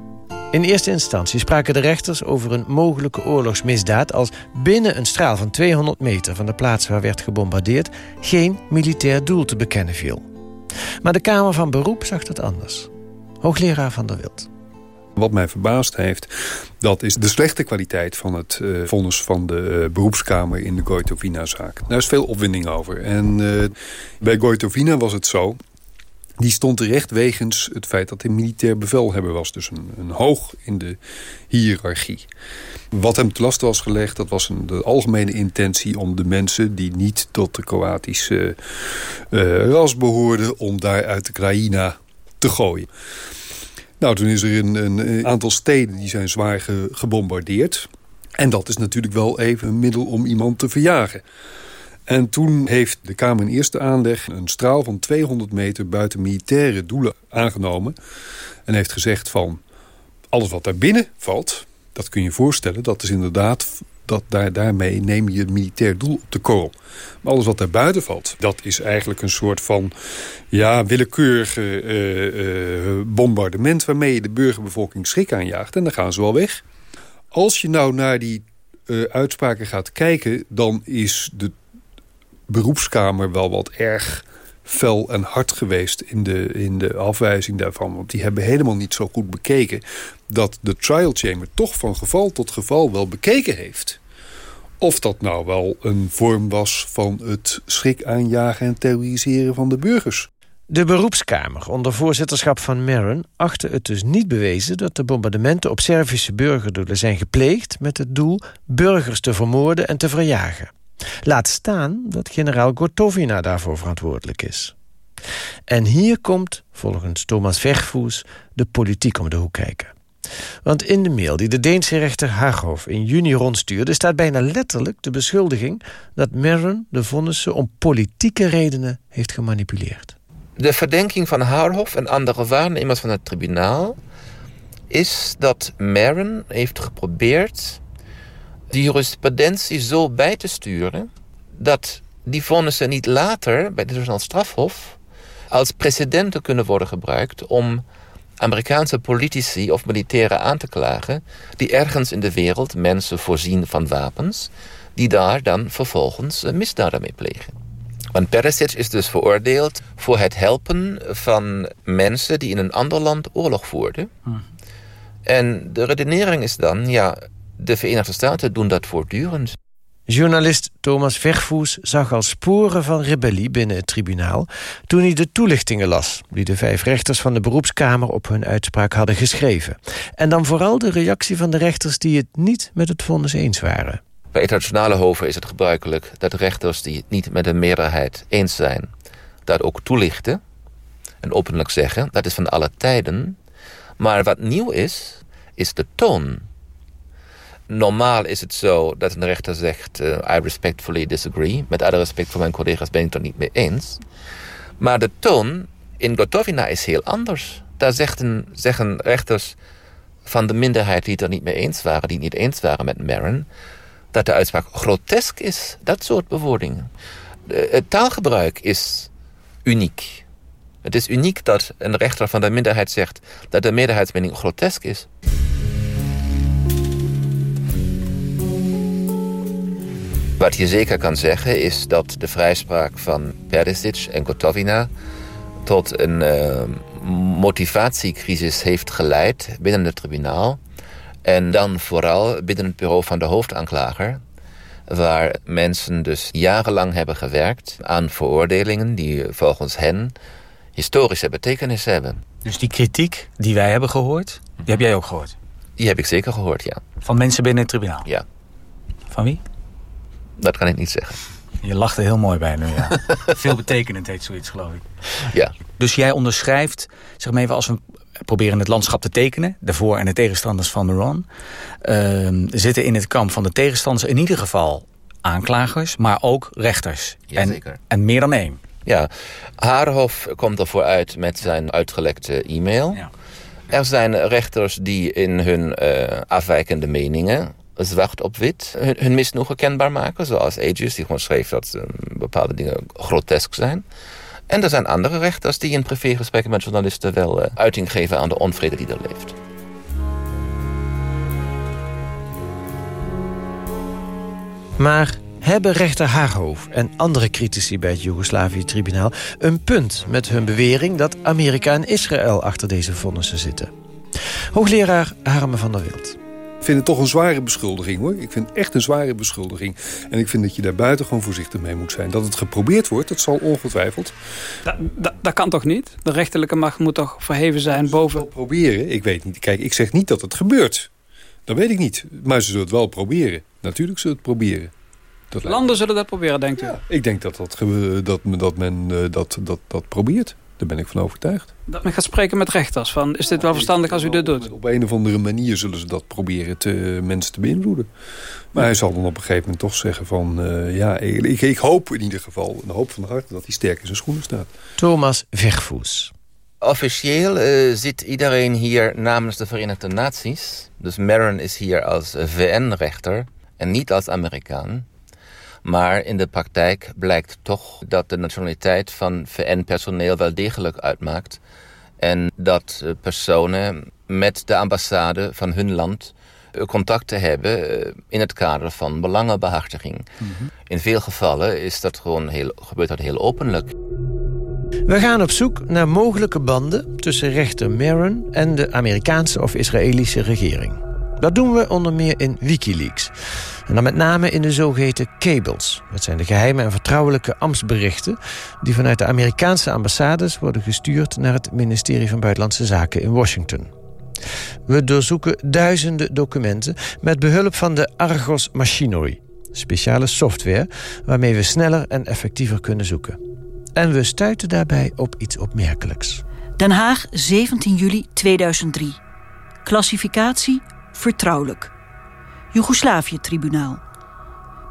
In eerste instantie spraken de rechters over een mogelijke oorlogsmisdaad... als binnen een straal van 200 meter van de plaats waar werd gebombardeerd... geen militair doel te bekennen viel. Maar de Kamer van Beroep zag dat anders. Hoogleraar Van der Wild. Wat mij verbaasd heeft, dat is de slechte kwaliteit van het uh, vonnis van de uh, beroepskamer in de Goitovina-zaak. Daar is veel opwinding over. En uh, bij Goitovina was het zo die stond terecht wegens het feit dat hij militair bevelhebber was. Dus een, een hoog in de hiërarchie. Wat hem te last was gelegd, dat was een, de algemene intentie... om de mensen die niet tot de Kroatische uh, ras behoorden... om daar uit de Krajina te gooien. Nou, toen is er een, een aantal steden die zijn zwaar ge, gebombardeerd. En dat is natuurlijk wel even een middel om iemand te verjagen. En toen heeft de Kamer in eerste aanleg een straal van 200 meter buiten militaire doelen aangenomen. En heeft gezegd van alles wat daar binnen valt, dat kun je voorstellen. Dat is inderdaad, dat daar, daarmee neem je een militair doel op de korrel. Maar alles wat daar buiten valt, dat is eigenlijk een soort van ja, willekeurige uh, uh, bombardement... waarmee je de burgerbevolking schrik aanjaagt. En dan gaan ze wel weg. Als je nou naar die uh, uitspraken gaat kijken, dan is de beroepskamer wel wat erg fel en hard geweest in de, in de afwijzing daarvan. Want die hebben helemaal niet zo goed bekeken... dat de trial chamber toch van geval tot geval wel bekeken heeft. Of dat nou wel een vorm was van het schrik aanjagen en terroriseren van de burgers. De beroepskamer onder voorzitterschap van Maron achtte het dus niet bewezen dat de bombardementen op Servische burgerdoelen zijn gepleegd met het doel burgers te vermoorden en te verjagen. Laat staan dat generaal Gotovina daarvoor verantwoordelijk is. En hier komt, volgens Thomas Vervoes, de politiek om de hoek kijken. Want in de mail die de Deense rechter Haghoff in juni rondstuurde... staat bijna letterlijk de beschuldiging dat Maron de vonnissen om politieke redenen heeft gemanipuleerd. De verdenking van Haarhoff en andere waarnemers van het tribunaal is dat Maron heeft geprobeerd die jurisprudentie zo bij te sturen dat die vonnissen niet later bij het internationaal strafhof als precedenten kunnen worden gebruikt om Amerikaanse politici of militairen aan te klagen die ergens in de wereld mensen voorzien van wapens die daar dan vervolgens misdaden mee plegen. Want Perisic is dus veroordeeld voor het helpen van mensen die in een ander land oorlog voerden. En de redenering is dan, ja, de Verenigde Staten doen dat voortdurend. Journalist Thomas Vervoes zag al sporen van rebellie binnen het tribunaal... toen hij de toelichtingen las... die de vijf rechters van de beroepskamer op hun uitspraak hadden geschreven. En dan vooral de reactie van de rechters die het niet met het vonnis eens waren. Bij internationale hoven is het gebruikelijk dat rechters die het niet met de meerderheid eens zijn... dat ook toelichten en openlijk zeggen. Dat is van alle tijden. Maar wat nieuw is, is de toon normaal is het zo dat een rechter zegt... Uh, I respectfully disagree. Met alle respect voor mijn collega's ben ik het er niet mee eens. Maar de toon in Gotovina is heel anders. Daar zeggen, zeggen rechters van de minderheid die het er niet mee eens waren... die niet eens waren met Maron... dat de uitspraak grotesk is. Dat soort bewoordingen. Het taalgebruik is uniek. Het is uniek dat een rechter van de minderheid zegt... dat de meerderheidsmening grotesk is. Wat je zeker kan zeggen is dat de vrijspraak van Perisic en Gotovina... tot een uh, motivatiecrisis heeft geleid binnen het tribunaal. En dan vooral binnen het bureau van de hoofdaanklager... waar mensen dus jarenlang hebben gewerkt aan veroordelingen... die volgens hen historische betekenis hebben. Dus die kritiek die wij hebben gehoord, die heb jij ook gehoord? Die heb ik zeker gehoord, ja. Van mensen binnen het tribunaal? Ja. Van wie? Dat kan ik niet zeggen. Je lacht er heel mooi bij nu, ja. Veel betekenend heet zoiets, geloof ik. Ja. Dus jij onderschrijft, zeg maar even, als we proberen het landschap te tekenen... de voor- en de tegenstanders van Meron... Uh, zitten in het kamp van de tegenstanders in ieder geval aanklagers... maar ook rechters. Ja, en, zeker. en meer dan één. Ja, Haarhof komt ervoor uit met zijn uitgelekte e-mail. Ja. Er zijn rechters die in hun uh, afwijkende meningen zwart op wit hun, hun misnoegen kenbaar maken. Zoals Aegis, die gewoon schreef dat uh, bepaalde dingen grotesk zijn. En er zijn andere rechters die in privégesprekken met journalisten wel uh, uiting geven aan de onvrede die er leeft. Maar hebben rechter Haarhof en andere critici bij het Joegoslavië-tribunaal... een punt met hun bewering dat Amerika en Israël achter deze vonnissen zitten? Hoogleraar Harme van der Wild. Ik vind het toch een zware beschuldiging, hoor. Ik vind het echt een zware beschuldiging. En ik vind dat je daar buiten gewoon voorzichtig mee moet zijn. Dat het geprobeerd wordt, dat zal ongetwijfeld. Dat, kan toch niet? De rechterlijke macht moet toch verheven zijn boven... Proberen? Ik weet niet. Kijk, ik zeg niet dat het gebeurt. Dat weet ik niet. Maar ze zullen het wel proberen. Natuurlijk zullen het proberen. Dat Landen zullen dat proberen, denkt u? Ja, ik denk dat, dat, dat, dat men dat, dat, dat probeert. Daar ben ik van overtuigd. Dat men gaat spreken met rechters. Van, is dit wel verstandig als u dit doet? Op een of andere manier zullen ze dat proberen te, mensen te beïnvloeden. Maar hij zal dan op een gegeven moment toch zeggen van... Uh, ja, ik, ik, hoop in ieder geval, een hoop van harte... dat hij sterk in zijn schoenen staat. Thomas Vervoes. Officieel uh, zit iedereen hier namens de Verenigde Naties. Dus Maron is hier als VN-rechter en niet als Amerikaan. Maar in de praktijk blijkt toch dat de nationaliteit van VN-personeel wel degelijk uitmaakt. En dat personen met de ambassade van hun land contact te hebben in het kader van belangenbehartiging. In veel gevallen is dat gewoon heel, gebeurt dat heel openlijk. We gaan op zoek naar mogelijke banden tussen rechter Maron en de Amerikaanse of Israëlische regering. Dat doen we onder meer in Wikileaks. En dan met name in de zogeheten cables. Dat zijn de geheime en vertrouwelijke ambtsberichten... die vanuit de Amerikaanse ambassades worden gestuurd... naar het ministerie van Buitenlandse Zaken in Washington. We doorzoeken duizenden documenten met behulp van de Argos Machinery. Speciale software waarmee we sneller en effectiever kunnen zoeken. En we stuiten daarbij op iets opmerkelijks. Den Haag, 17 juli 2003. Klassificatie vertrouwelijk. Joegoslavië-tribunaal.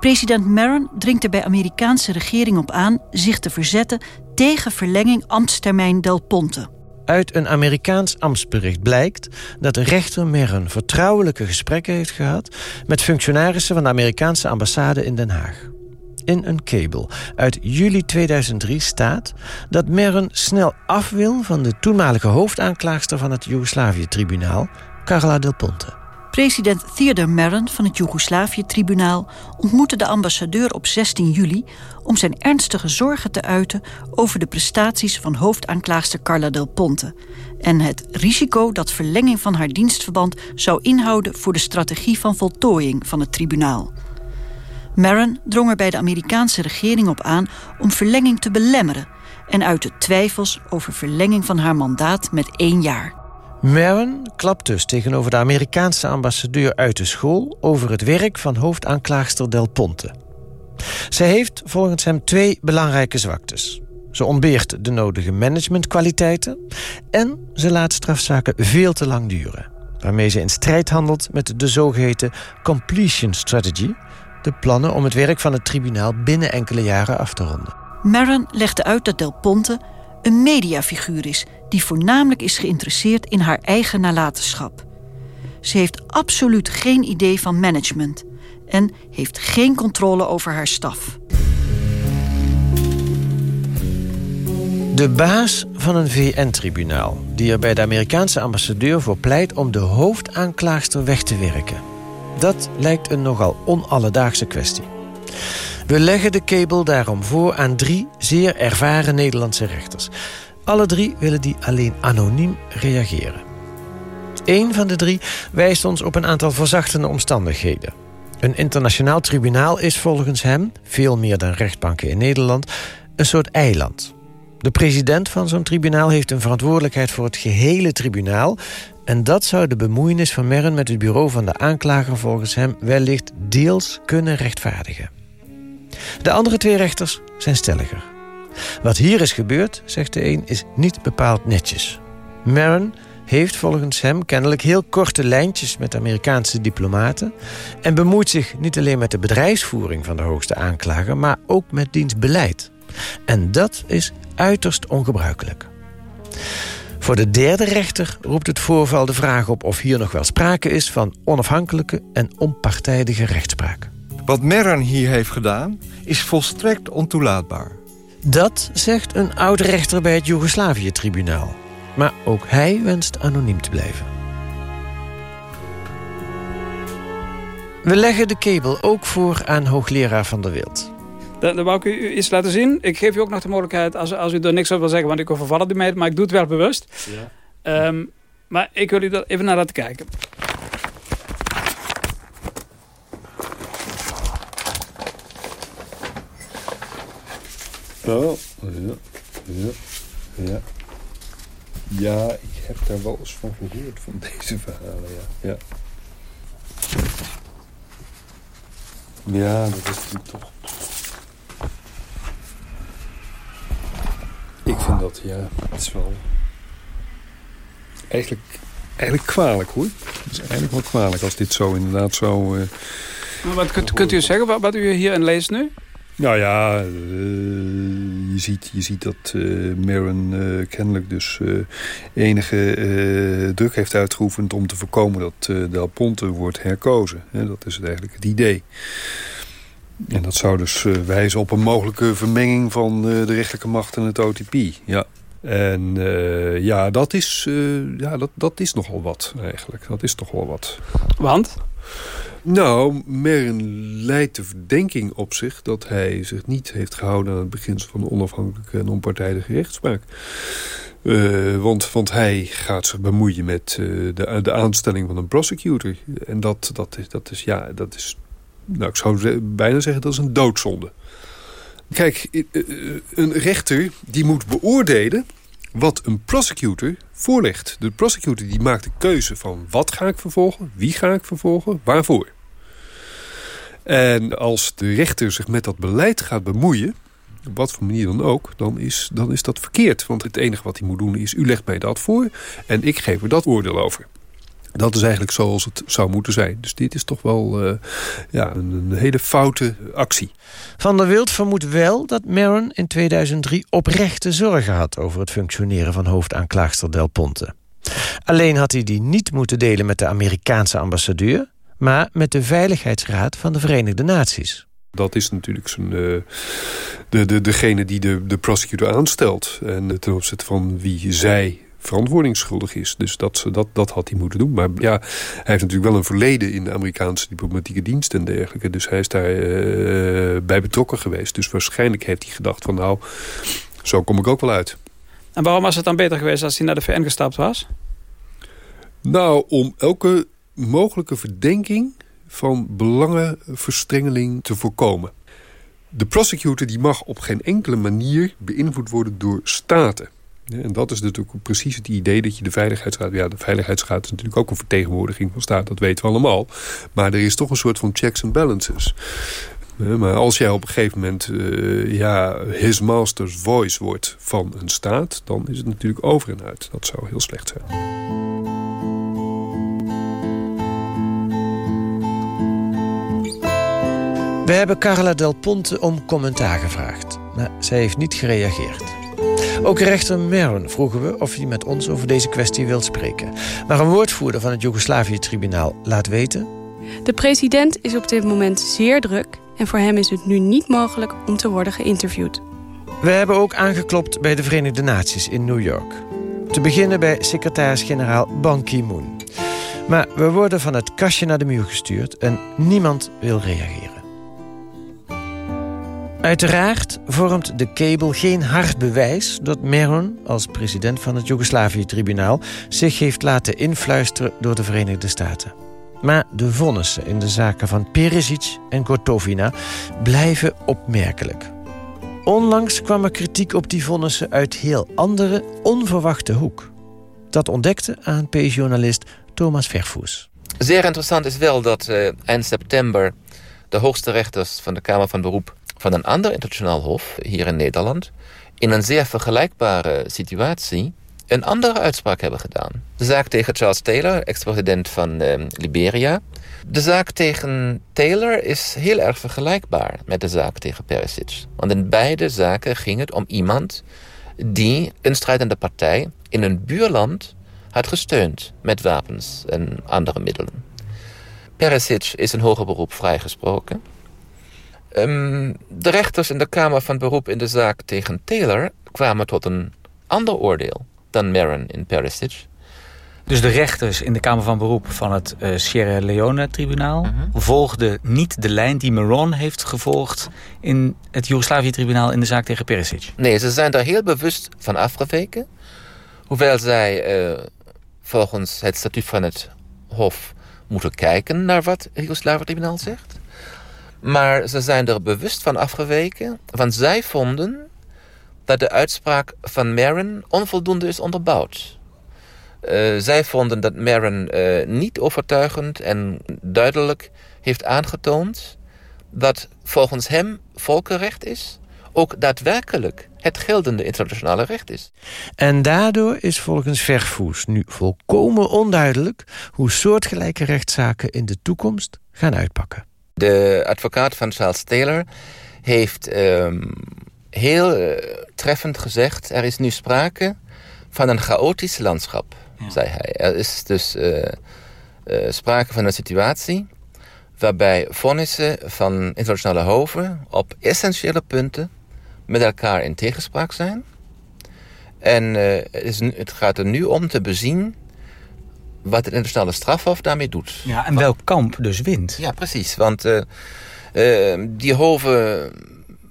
President Maron dringt er bij Amerikaanse regering op aan zich te verzetten tegen verlenging ambtstermijn Del Ponte. Uit een Amerikaans ambtsbericht blijkt dat rechter Maron vertrouwelijke gesprekken heeft gehad met functionarissen van de Amerikaanse ambassade in Den Haag. In een cable uit juli 2003 staat dat Maron snel af wil van de toenmalige hoofdaanklaagster van het Joegoslavië-tribunaal, Carla Del Ponte. President Theodore Maron van het Joegoslavië-tribunaal ontmoette de ambassadeur op 16 juli om zijn ernstige zorgen te uiten over de prestaties van hoofdaanklaagster Carla Del Ponte en het risico dat verlenging van haar dienstverband zou inhouden voor de strategie van voltooiing van het tribunaal. Maron drong er bij de Amerikaanse regering op aan om verlenging te belemmeren en uitte twijfels over verlenging van haar mandaat met één jaar. Maron klapt dus tegenover de Amerikaanse ambassadeur uit de school... over het werk van hoofdaanklaagster Del Ponte. Zij heeft volgens hem twee belangrijke zwaktes. Ze ontbeert de nodige managementkwaliteiten... en ze laat strafzaken veel te lang duren. Waarmee ze in strijd handelt met de zogeheten completion strategy... de plannen om het werk van het tribunaal binnen enkele jaren af te ronden. Maron legde uit dat Del Ponte een mediafiguur is die voornamelijk is geïnteresseerd in haar eigen nalatenschap. Ze heeft absoluut geen idee van management en heeft geen controle over haar staf. De baas van een VN-tribunaal, die er bij de Amerikaanse ambassadeur voor pleit om de hoofdaanklaagster weg te werken. Dat lijkt een nogal onalledaagse kwestie. We leggen de kabel daarom voor aan drie zeer ervaren Nederlandse rechters. Alle drie willen die alleen anoniem reageren. Eén van de drie wijst ons op een aantal verzachtende omstandigheden. Een internationaal tribunaal is volgens hem, veel meer dan rechtbanken in Nederland, een soort eiland. De president van zo'n tribunaal heeft een verantwoordelijkheid voor het gehele tribunaal... en dat zou de bemoeienis van Mern met het bureau van de aanklager volgens hem wellicht deels kunnen rechtvaardigen. De andere twee rechters zijn stelliger. Wat hier is gebeurd, zegt de een, is niet bepaald netjes. Maron heeft volgens hem kennelijk heel korte lijntjes met Amerikaanse diplomaten... en bemoeit zich niet alleen met de bedrijfsvoering van de hoogste aanklager... maar ook met diens beleid. En dat is uiterst ongebruikelijk. Voor de derde rechter roept het voorval de vraag op... of hier nog wel sprake is van onafhankelijke en onpartijdige rechtspraak. Wat Merran hier heeft gedaan, is volstrekt ontoelaatbaar. Dat zegt een oud-rechter bij het Joegoslavië-tribunaal. Maar ook hij wenst anoniem te blijven. We leggen de kabel ook voor aan hoogleraar Van der Wild. Dan, dan wou ik u iets laten zien. Ik geef u ook nog de mogelijkheid, als, als u er niks over wil zeggen... want ik overvallen u mij, maar ik doe het wel bewust. Ja. Um, maar ik wil u er even naar laten kijken. Oh, ja, ja, ja. Ja, ik heb daar wel eens van gehoord, van deze verhalen, ja. Ja, ja dat is natuurlijk toch... Ik vind dat, ja, het is wel... Eigenlijk, eigenlijk kwalijk, hoor. Het is eigenlijk wel kwalijk als dit zo inderdaad zo... Uh, wat kunt, u zeggen wat, wat u hierin leest nu? Nou ja, uh, je, ziet, je ziet dat uh, Maron uh, kennelijk dus enige druk heeft uitgeoefend... om te voorkomen dat Del Ponte wordt herkozen. dat is eigenlijk het idee. En dat zou dus wijzen op een mogelijke vermenging van de rechterlijke macht en het OTP. Ja. En ja, dat is, ja dat, dat is nogal wat eigenlijk. Dat is toch wel wat. Want? Nou, Merren leidt de verdenking op zich... dat hij zich niet heeft gehouden aan het beginsel van de onafhankelijke en onpartijdige rechtspraak. Uh, want, want hij gaat zich bemoeien met uh, de, de aanstelling van een prosecutor. En dat, dat, is, dat is, ja, dat is... Nou, ik zou bijna zeggen dat is een doodzonde. Kijk, een rechter die moet beoordelen wat een prosecutor voorlegt. De prosecutor die maakt de keuze van wat ga ik vervolgen, wie ga ik vervolgen, waarvoor. En als de rechter zich met dat beleid gaat bemoeien, op wat voor manier dan ook, dan is, dan is dat verkeerd. Want het enige wat hij moet doen is, u legt mij dat voor en ik geef er dat oordeel over. Dat is eigenlijk zoals het zou moeten zijn. Dus dit is toch wel uh, ja, een, een, hele foute actie. Van der Wild vermoedt wel dat Maron in 2003 oprechte zorgen had... over het functioneren van hoofdaanklaagster Del Ponte. Alleen had hij die niet moeten delen met de Amerikaanse ambassadeur... maar met de Veiligheidsraad van de Verenigde Naties. Dat is natuurlijk zijn, uh, de, de, degene die de, de prosecutor aanstelt. En ten opzichte van wie zij verantwoordingsschuldig is. Dus dat, dat, dat had hij moeten doen. Maar ja, hij heeft natuurlijk wel een verleden in de Amerikaanse diplomatieke dienst en dergelijke. Dus hij is daar uh, bij betrokken geweest. Dus waarschijnlijk heeft hij gedacht van nou, zo kom ik ook wel uit. En waarom was het dan beter geweest als hij naar de VN gestapt was? Nou, om elke mogelijke verdenking van belangenverstrengeling te voorkomen. De prosecutor die mag op geen enkele manier beïnvloed worden door staten. En dat is natuurlijk precies het idee dat je de Veiligheidsraad... Ja, de Veiligheidsraad is natuurlijk ook een vertegenwoordiging van staat. Dat weten we allemaal. Maar er is toch een soort van checks and balances. Maar als jij op een gegeven moment uh, ja, his master's voice wordt van een staat... dan is het natuurlijk over en uit. Dat zou heel slecht zijn. We hebben Carla Del Ponte om commentaar gevraagd. Maar zij heeft niet gereageerd. Ook rechter Meron vroegen we of hij met ons over deze kwestie wil spreken. Maar een woordvoerder van het Joegoslavië-tribunaal laat weten... De president is op dit moment zeer druk... en voor hem is het nu niet mogelijk om te worden geïnterviewd. We hebben ook aangeklopt bij de Verenigde Naties in New York. Te beginnen bij secretaris-generaal Ban Ki-moon. Maar we worden van het kastje naar de muur gestuurd... en niemand wil reageren. Uiteraard vormt de kabel geen hard bewijs dat Meron, als president van het Joegoslavië-tribunaal, zich heeft laten influisteren door de Verenigde Staten. Maar de vonnissen in de zaken van Perisic en Gotovina blijven opmerkelijk. Onlangs kwam er kritiek op die vonnissen uit heel andere, onverwachte hoek. Dat ontdekte ANP-journalist Thomas Vervoes. Zeer interessant is wel dat uh, eind september de hoogste rechters van de Kamer van Beroep van een ander internationaal hof hier in Nederland in een zeer vergelijkbare situatie een andere uitspraak hebben gedaan. De zaak tegen Charles Taylor, ex-president van uh, Liberia. De zaak tegen Taylor is heel erg vergelijkbaar met de zaak tegen Perisic. Want in beide zaken ging het om iemand die een strijdende partij in een buurland had gesteund met wapens en andere middelen. Perisic is in hoger beroep vrijgesproken. Um, de rechters in de Kamer van Beroep in de zaak tegen Taylor kwamen tot een ander oordeel dan Maron in Perisic. Dus de rechters in de Kamer van Beroep van het uh, Sierra Leone-tribunaal... Uh -huh. volgden niet de lijn die Maron heeft gevolgd... in het Joegoslavië-tribunaal in de zaak tegen Perisic? Nee, ze zijn daar heel bewust van afgeweken. Hoewel zij uh, volgens het statuut van het Hof moeten kijken... naar wat het Joegoslavië-tribunaal zegt. Maar ze zijn er bewust van afgeweken, want zij vonden dat de uitspraak van Maron onvoldoende is onderbouwd. Uh, zij vonden dat Maron uh, niet overtuigend en duidelijk heeft aangetoond dat volgens hem volkenrecht is, ook daadwerkelijk het geldende internationale recht is. En daardoor is volgens Vervoes nu volkomen onduidelijk hoe soortgelijke rechtszaken in de toekomst gaan uitpakken. De advocaat van Charles Taylor heeft um, heel uh, treffend gezegd... er is nu sprake van een chaotisch landschap, ja. zei hij. Er is dus uh, uh, sprake van een situatie... waarbij vonnissen van internationale hoven op essentiële punten... met elkaar in tegenspraak zijn... En uh, het, is, het, gaat er nu om te bezien wat het internationale strafhof daarmee doet. Ja, en welk kamp dus wint. Ja, precies. Want uh, uh, die hoven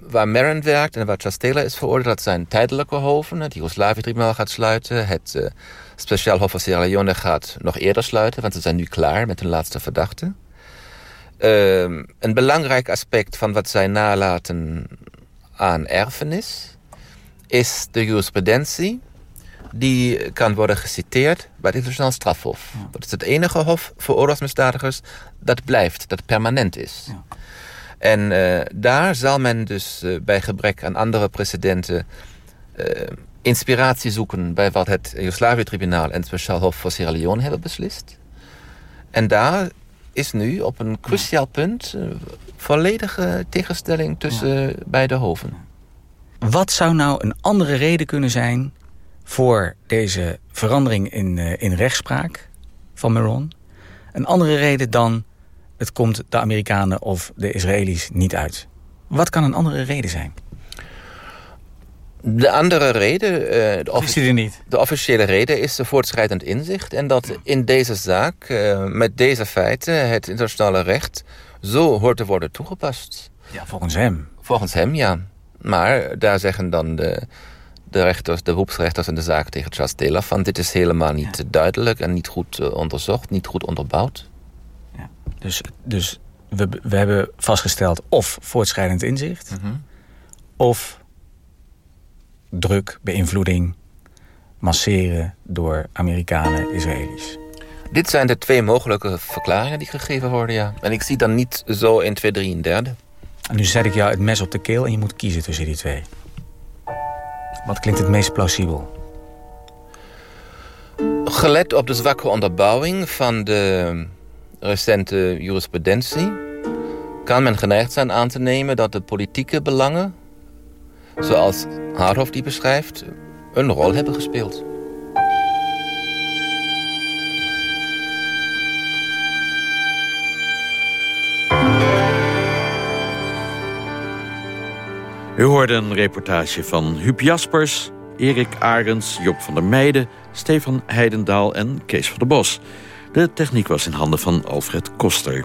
waar Marin werkt en waar Chastela is veroordeeld... dat zijn tijdelijke hoven. Het Joegoslavië-tribunaal gaat sluiten. Het Speciaal Hof van Sierra Leone gaat nog eerder sluiten... want ze zijn nu klaar met hun laatste verdachte. een belangrijk aspect van wat zij nalaten aan erfenis... is de jurisprudentie die kan worden geciteerd bij het internationaal strafhof. Dat is het enige hof voor oorlogsmisdadigers dat blijft, dat permanent is. Ja. En uh, daar zal men dus uh, bij gebrek aan andere precedenten uh, inspiratie zoeken bij wat het Joegoslavië-tribunaal en het Speciaal Hof voor Sierra Leone hebben beslist. En daar is nu op een cruciaal punt volledige tegenstelling tussen ja. beide hoven. Wat zou nou een andere reden kunnen zijn voor deze verandering in, uh, in rechtspraak van Meron. Een andere reden dan het komt de Amerikanen of de Israëli's niet uit. Wat kan een andere reden zijn? De andere reden, uh, de, offici niet? de officiële reden is de voortschrijdend inzicht. En dat in deze zaak, uh, met deze feiten, het internationale recht zo hoort te worden toegepast. Ja, volgens hem. Volgens hem, ja. Maar daar zeggen dan de, de rechters, de beroepsrechters in de zaak tegen Charles Taylor van dit is helemaal niet ja. duidelijk en niet goed uh, onderzocht, niet goed onderbouwd. Ja. Dus, dus we, we hebben vastgesteld of voortschrijdend inzicht, mm -hmm. of druk, beïnvloeding, masseren door Amerikanen, Israëli's. Dit zijn de twee mogelijke verklaringen die gegeven worden, ja. En ik zie dan niet zo 1, 2, 3 een derde. En nu zet ik jou het mes op de keel en je moet kiezen tussen die twee. Wat klinkt het meest plausibel? Gelet op de zwakke onderbouwing van de recente jurisprudentie... kan men geneigd zijn aan te nemen dat de politieke belangen... zoals Haarhof die beschrijft, een rol hebben gespeeld. U hoorde een reportage van Huub Jaspers, Erik Arends, Job van der Meijden... Stefan Heidendaal en Kees van der Bos. De techniek was in handen van Alfred Koster.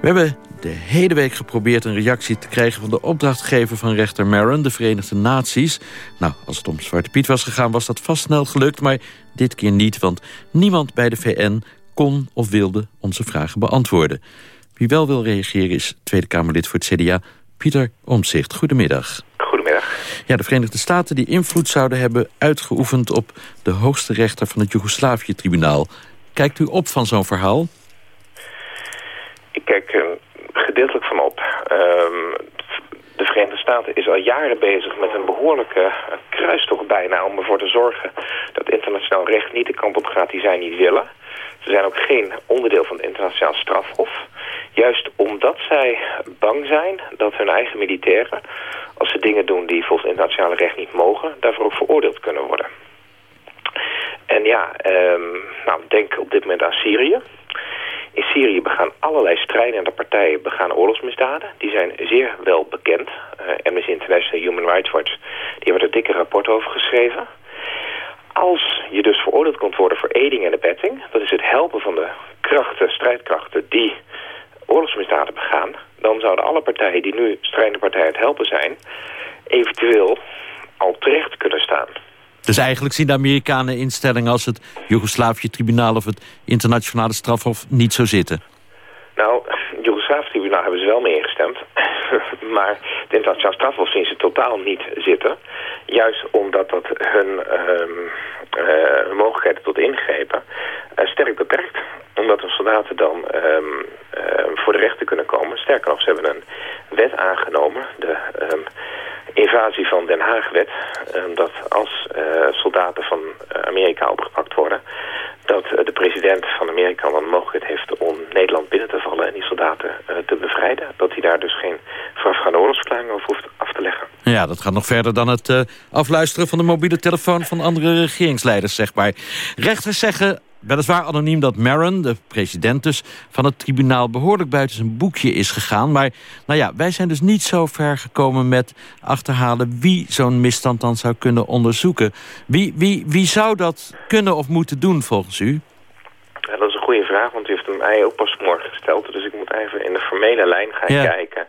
We hebben de hele week geprobeerd een reactie te krijgen... van de opdrachtgever van rechter Maron, de Verenigde Naties. Nou, als het om Zwarte Piet was gegaan, was dat vast snel gelukt... maar dit keer niet, want niemand bij de VN kon of wilde onze vragen beantwoorden. Wie wel wil reageren is Tweede Kamerlid voor het CDA... Pieter Omtzigt, goedemiddag. Goedemiddag. Ja, de Verenigde Staten die invloed zouden hebben uitgeoefend... op de hoogste rechter van het Joegoslavië-tribunaal. Kijkt u op van zo'n verhaal? Ik kijk er gedeeltelijk van op. Um, de Verenigde Staten is al jaren bezig met een behoorlijke kruistocht bijna... om ervoor te zorgen dat internationaal recht niet de kant op gaat die zij niet willen. Ze zijn ook geen onderdeel van het internationaal strafhof... Juist omdat zij bang zijn dat hun eigen militairen... als ze dingen doen die volgens internationale recht niet mogen... daarvoor ook veroordeeld kunnen worden. En ja, um, nou, denk op dit moment aan Syrië. In Syrië begaan allerlei strijdende partijen begaan oorlogsmisdaden. Die zijn zeer wel bekend. Uh, Amnesty International, Human Rights Watch... die hebben er dikke rapport over geschreven. Als je dus veroordeeld kunt worden voor eding en abetting... dat is het helpen van de krachten, strijdkrachten... die oorlogsmisdaden begaan... dan zouden alle partijen die nu strijdende partijen het helpen zijn... eventueel al terecht kunnen staan. Dus eigenlijk zien de Amerikanen instellingen als het Joegoslavië-tribunaal... of het internationale strafhof niet zo zitten? Nou, het Joegoslavië-tribunaal hebben ze wel mee ingestemd. maar internationaal strafhof zien ze totaal niet zitten. Juist omdat dat hun, um, uh, mogelijkheden tot ingrepen uh, sterk beperkt omdat de soldaten dan um, um, voor de rechter kunnen komen. Sterker nog, ze hebben een wet aangenomen, de um, invasie van Den Haag-wet... dat als uh, soldaten van uh, Amerika opgepakt worden... dat uh, de president van Amerika dan de mogelijkheid heeft om Nederland binnen te vallen... en die soldaten te bevrijden. Dat hij daar dus geen voorafgaande oorlogsverklaring over hoeft af te leggen. Ja, dat gaat nog verder dan het afluisteren van de mobiele telefoon... van andere regeringsleiders, zeg maar. Rechters zeggen weliswaar anoniem dat Maron, de president dus... van het tribunaal behoorlijk buiten zijn boekje is gegaan. Maar nou ja, wij zijn dus niet zo ver gekomen met achterhalen... wie zo'n misstand dan zou kunnen onderzoeken. Wie, wie, wie zou dat kunnen of moeten doen volgens u? Ja, dat is een goede vraag, want u heeft hem mij ook pas morgen gesteld. Dus ik moet even in de formele lijn gaan Ja. kijken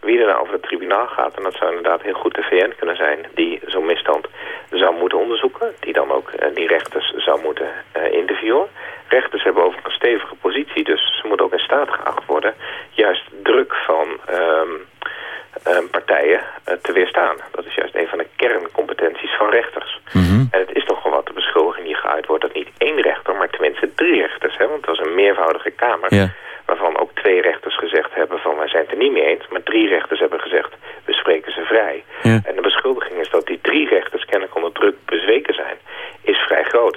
wie er nou over het tribunaal gaat. En dat zou inderdaad heel goed de VN kunnen zijn die zo'n misstand zou moeten onderzoeken. Die dan ook eh, die rechters zou moeten eh, interviewen. Rechters hebben overigens een stevige positie, dus ze moeten ook in staat geacht worden... juist druk van ehm, ehm, partijen eh, te weerstaan. Dat is juist een van de kerncompetenties van rechters. En het is nogal wat de beschuldiging die geuit wordt dat niet één rechter, maar tenminste drie rechters. Hè? Want het was een meervoudige kamer. Ja. Waarvan ook twee rechters gezegd hebben van wij zijn het er niet mee eens. Maar drie rechters hebben gezegd we spreken ze vrij. Ja. En de beschuldiging is dat die drie rechters kennelijk onder druk bezweken zijn. Is vrij groot.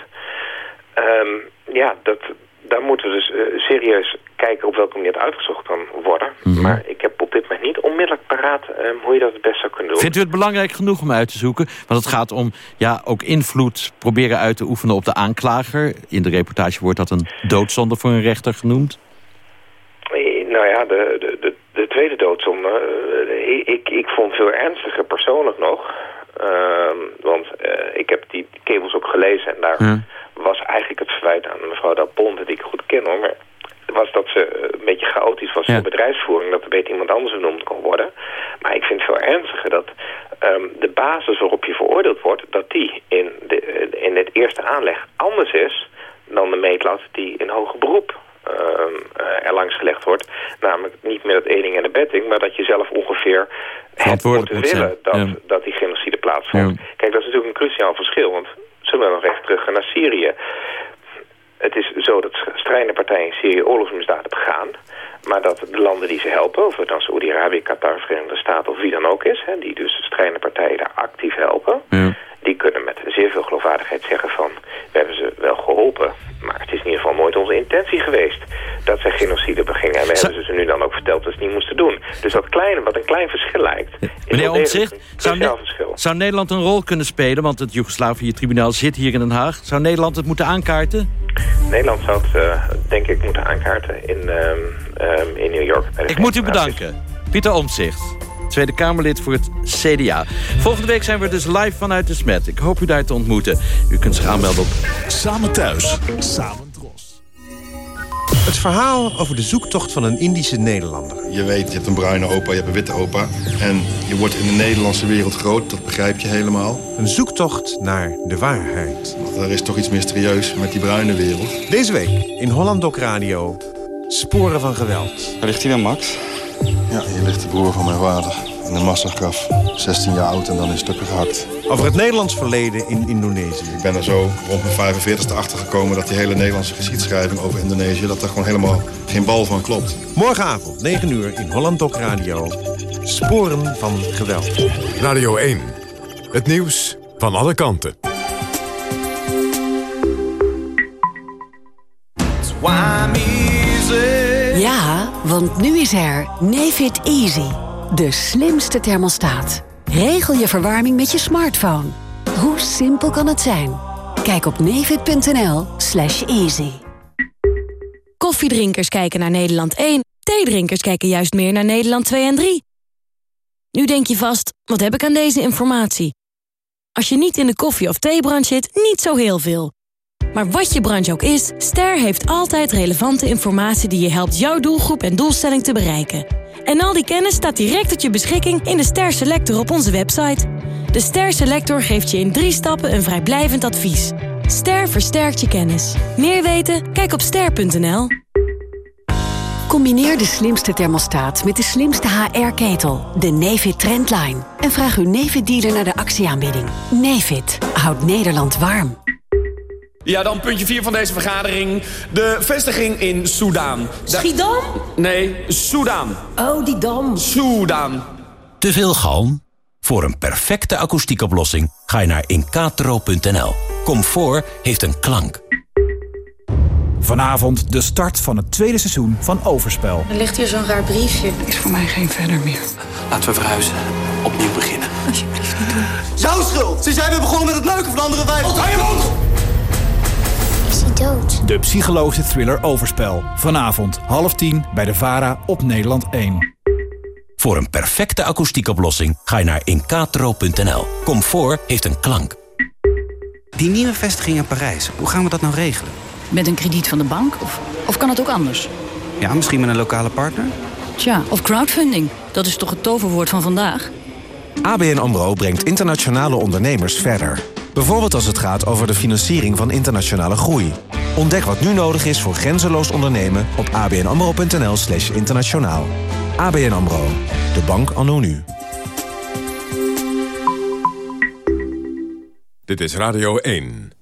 Ehm, ja, dat, daar moeten we dus eh, serieus kijken op welke manier het uitgezocht kan worden. Mhm. Maar ik heb op dit moment niet onmiddellijk paraat ehm, hoe je dat het best zou kunnen doen. Vindt u het belangrijk genoeg om uit te zoeken? Want het gaat om ja, ook invloed proberen uit te oefenen op de aanklager. In de reportage wordt dat een doodzonde voor een rechter genoemd. Nou ja, de, de, de, de tweede doodzonde, eh, ik, ik vond veel ernstiger persoonlijk nog. Ehm, want eh, ik heb die kabels ook gelezen en daar was eigenlijk het verwijt aan mevrouw Del Ponte, die ik goed ken hoor. Maar was dat ze eh, een beetje chaotisch was voor bedrijfsvoering, dat er beter iemand anders genoemd kon worden. Maar ik vind het veel ernstiger dat ehm, de basis waarop je veroordeeld wordt, dat die in, de, in het eerste aanleg anders is dan de meetlat die in hoger beroep er langs gelegd wordt. Namelijk niet meer dat eding en de betting, maar dat je zelf ongeveer Verantwoordelijk moeten moet willen dat, ja. dat die genocide plaatsvond. Kijk, dat is natuurlijk een cruciaal verschil, want zullen we nog even terug gaan naar Syrië. Het is zo dat strijdende partijen in Syrië oorlogsmisdaden begaan. Maar dat de landen die ze helpen, of het dan Saoedi-Arabië, Qatar, Verenigde Staten of wie dan ook is... Hè, die dus de strijdende partijen daar actief helpen... die kunnen met zeer veel geloofwaardigheid zeggen van... we hebben ze wel geholpen, maar het is in ieder geval nooit onze intentie geweest... dat zij genocide begingen. En we hebben ze nu dan ook verteld dat ze het niet moesten doen. Dus dat kleine, wat een klein verschil lijkt... Meneer Omtzigt, zou, cruciaal Ne- verschil. zou Nederland een rol kunnen spelen? Want het Joegoslavië-tribunaal zit hier in Den Haag. Zou Nederland het moeten aankaarten? Nederland zou het, eh, denk ik, moeten aankaarten in, ehm, ehm, in New York. bij de Ik moet u bedanken. Pieter Omtzigt, Tweede Kamerlid voor het CDA. Volgende week zijn we dus live vanuit de Smet. Ik hoop u daar te ontmoeten. U kunt zich aanmelden op... Samen thuis, samen. Het verhaal over de zoektocht van een Indische Nederlander. Je weet, je hebt een bruine opa, je hebt een witte opa. En je wordt in de Nederlandse wereld groot, dat begrijp je helemaal. Een zoektocht naar de waarheid. Want er is toch iets mysterieus met die bruine wereld. Deze week in Holland Doc Radio. Sporen van geweld. Waar ligt hij dan, Max? Ja, hier ligt de broer van mijn vader. In een massagraf. 16 jaar oud en dan in stukken gehakt. Over het Nederlands verleden in Indonesië. Ik ben er zo rond mijn 45ste achter gekomen dat die hele Nederlandse geschiedschrijving over Indonesië... dat er gewoon helemaal geen bal van klopt. Morgenavond, 9 uur in Holland Doc Radio. Sporen van geweld. Radio 1. Het nieuws van alle kanten. Want nu is er Nefit Easy. De slimste thermostaat. Regel je verwarming met je smartphone. Hoe simpel kan het zijn? Kijk op nefit.nl slash easy. Koffiedrinkers kijken naar Nederland 1. Theedrinkers kijken juist meer naar Nederland 2 en 3. Nu denk je vast, wat heb ik aan deze informatie? Als je niet in de koffie- of theebranche zit, niet zo heel veel. Maar wat je branche ook is, Ster heeft altijd relevante informatie... die je helpt jouw doelgroep en doelstelling te bereiken. En al die kennis staat direct tot je beschikking in de Ster Selector op onze website. De Ster Selector geeft je in drie stappen een vrijblijvend advies. Ster versterkt je kennis. Meer weten? Kijk op ster.nl. Combineer de slimste thermostaat met de slimste HR-ketel, de Nefit Trendline. En vraag uw Nefit-dealer naar de actieaanbieding. Nefit houdt Nederland warm. Ja, dan puntje 4 van deze vergadering. De vestiging in Soudaan. Schiedam? Nee, Soudaan. Oh, die dam. Soudaan. Te veel galm? Voor een perfecte akoestiekoplossing ga je naar incatro.nl. Comfort heeft een klank. Vanavond de start van het tweede seizoen van Overspel. Er ligt hier zo'n raar briefje. Is voor mij geen verder meer. Laten we verhuizen. Opnieuw beginnen. Alsjeblieft niet doen. Jouw schuld! Sinds jij bent begonnen met het neuken van andere wijven. Hou je mond! Dood. De psychologische thriller Overspel. Vanavond half tien bij de VARA op Nederland 1. Voor een perfecte akoestiekoplossing ga je naar incatro.nl. Comfort heeft een klank. Die nieuwe vestiging in Parijs, hoe gaan we dat nou regelen? Met een krediet van de bank? Of, of kan het ook anders? Ja, misschien met een lokale partner? Tja, of crowdfunding. Dat is toch het toverwoord van vandaag? ABN AMRO brengt internationale ondernemers verder. Bijvoorbeeld als het gaat over de financiering van internationale groei. Ontdek wat nu nodig is voor grenzeloos ondernemen op abnamro.nl slash internationaal. ABN AMRO, de bank anno nu. Dit is Radio 1.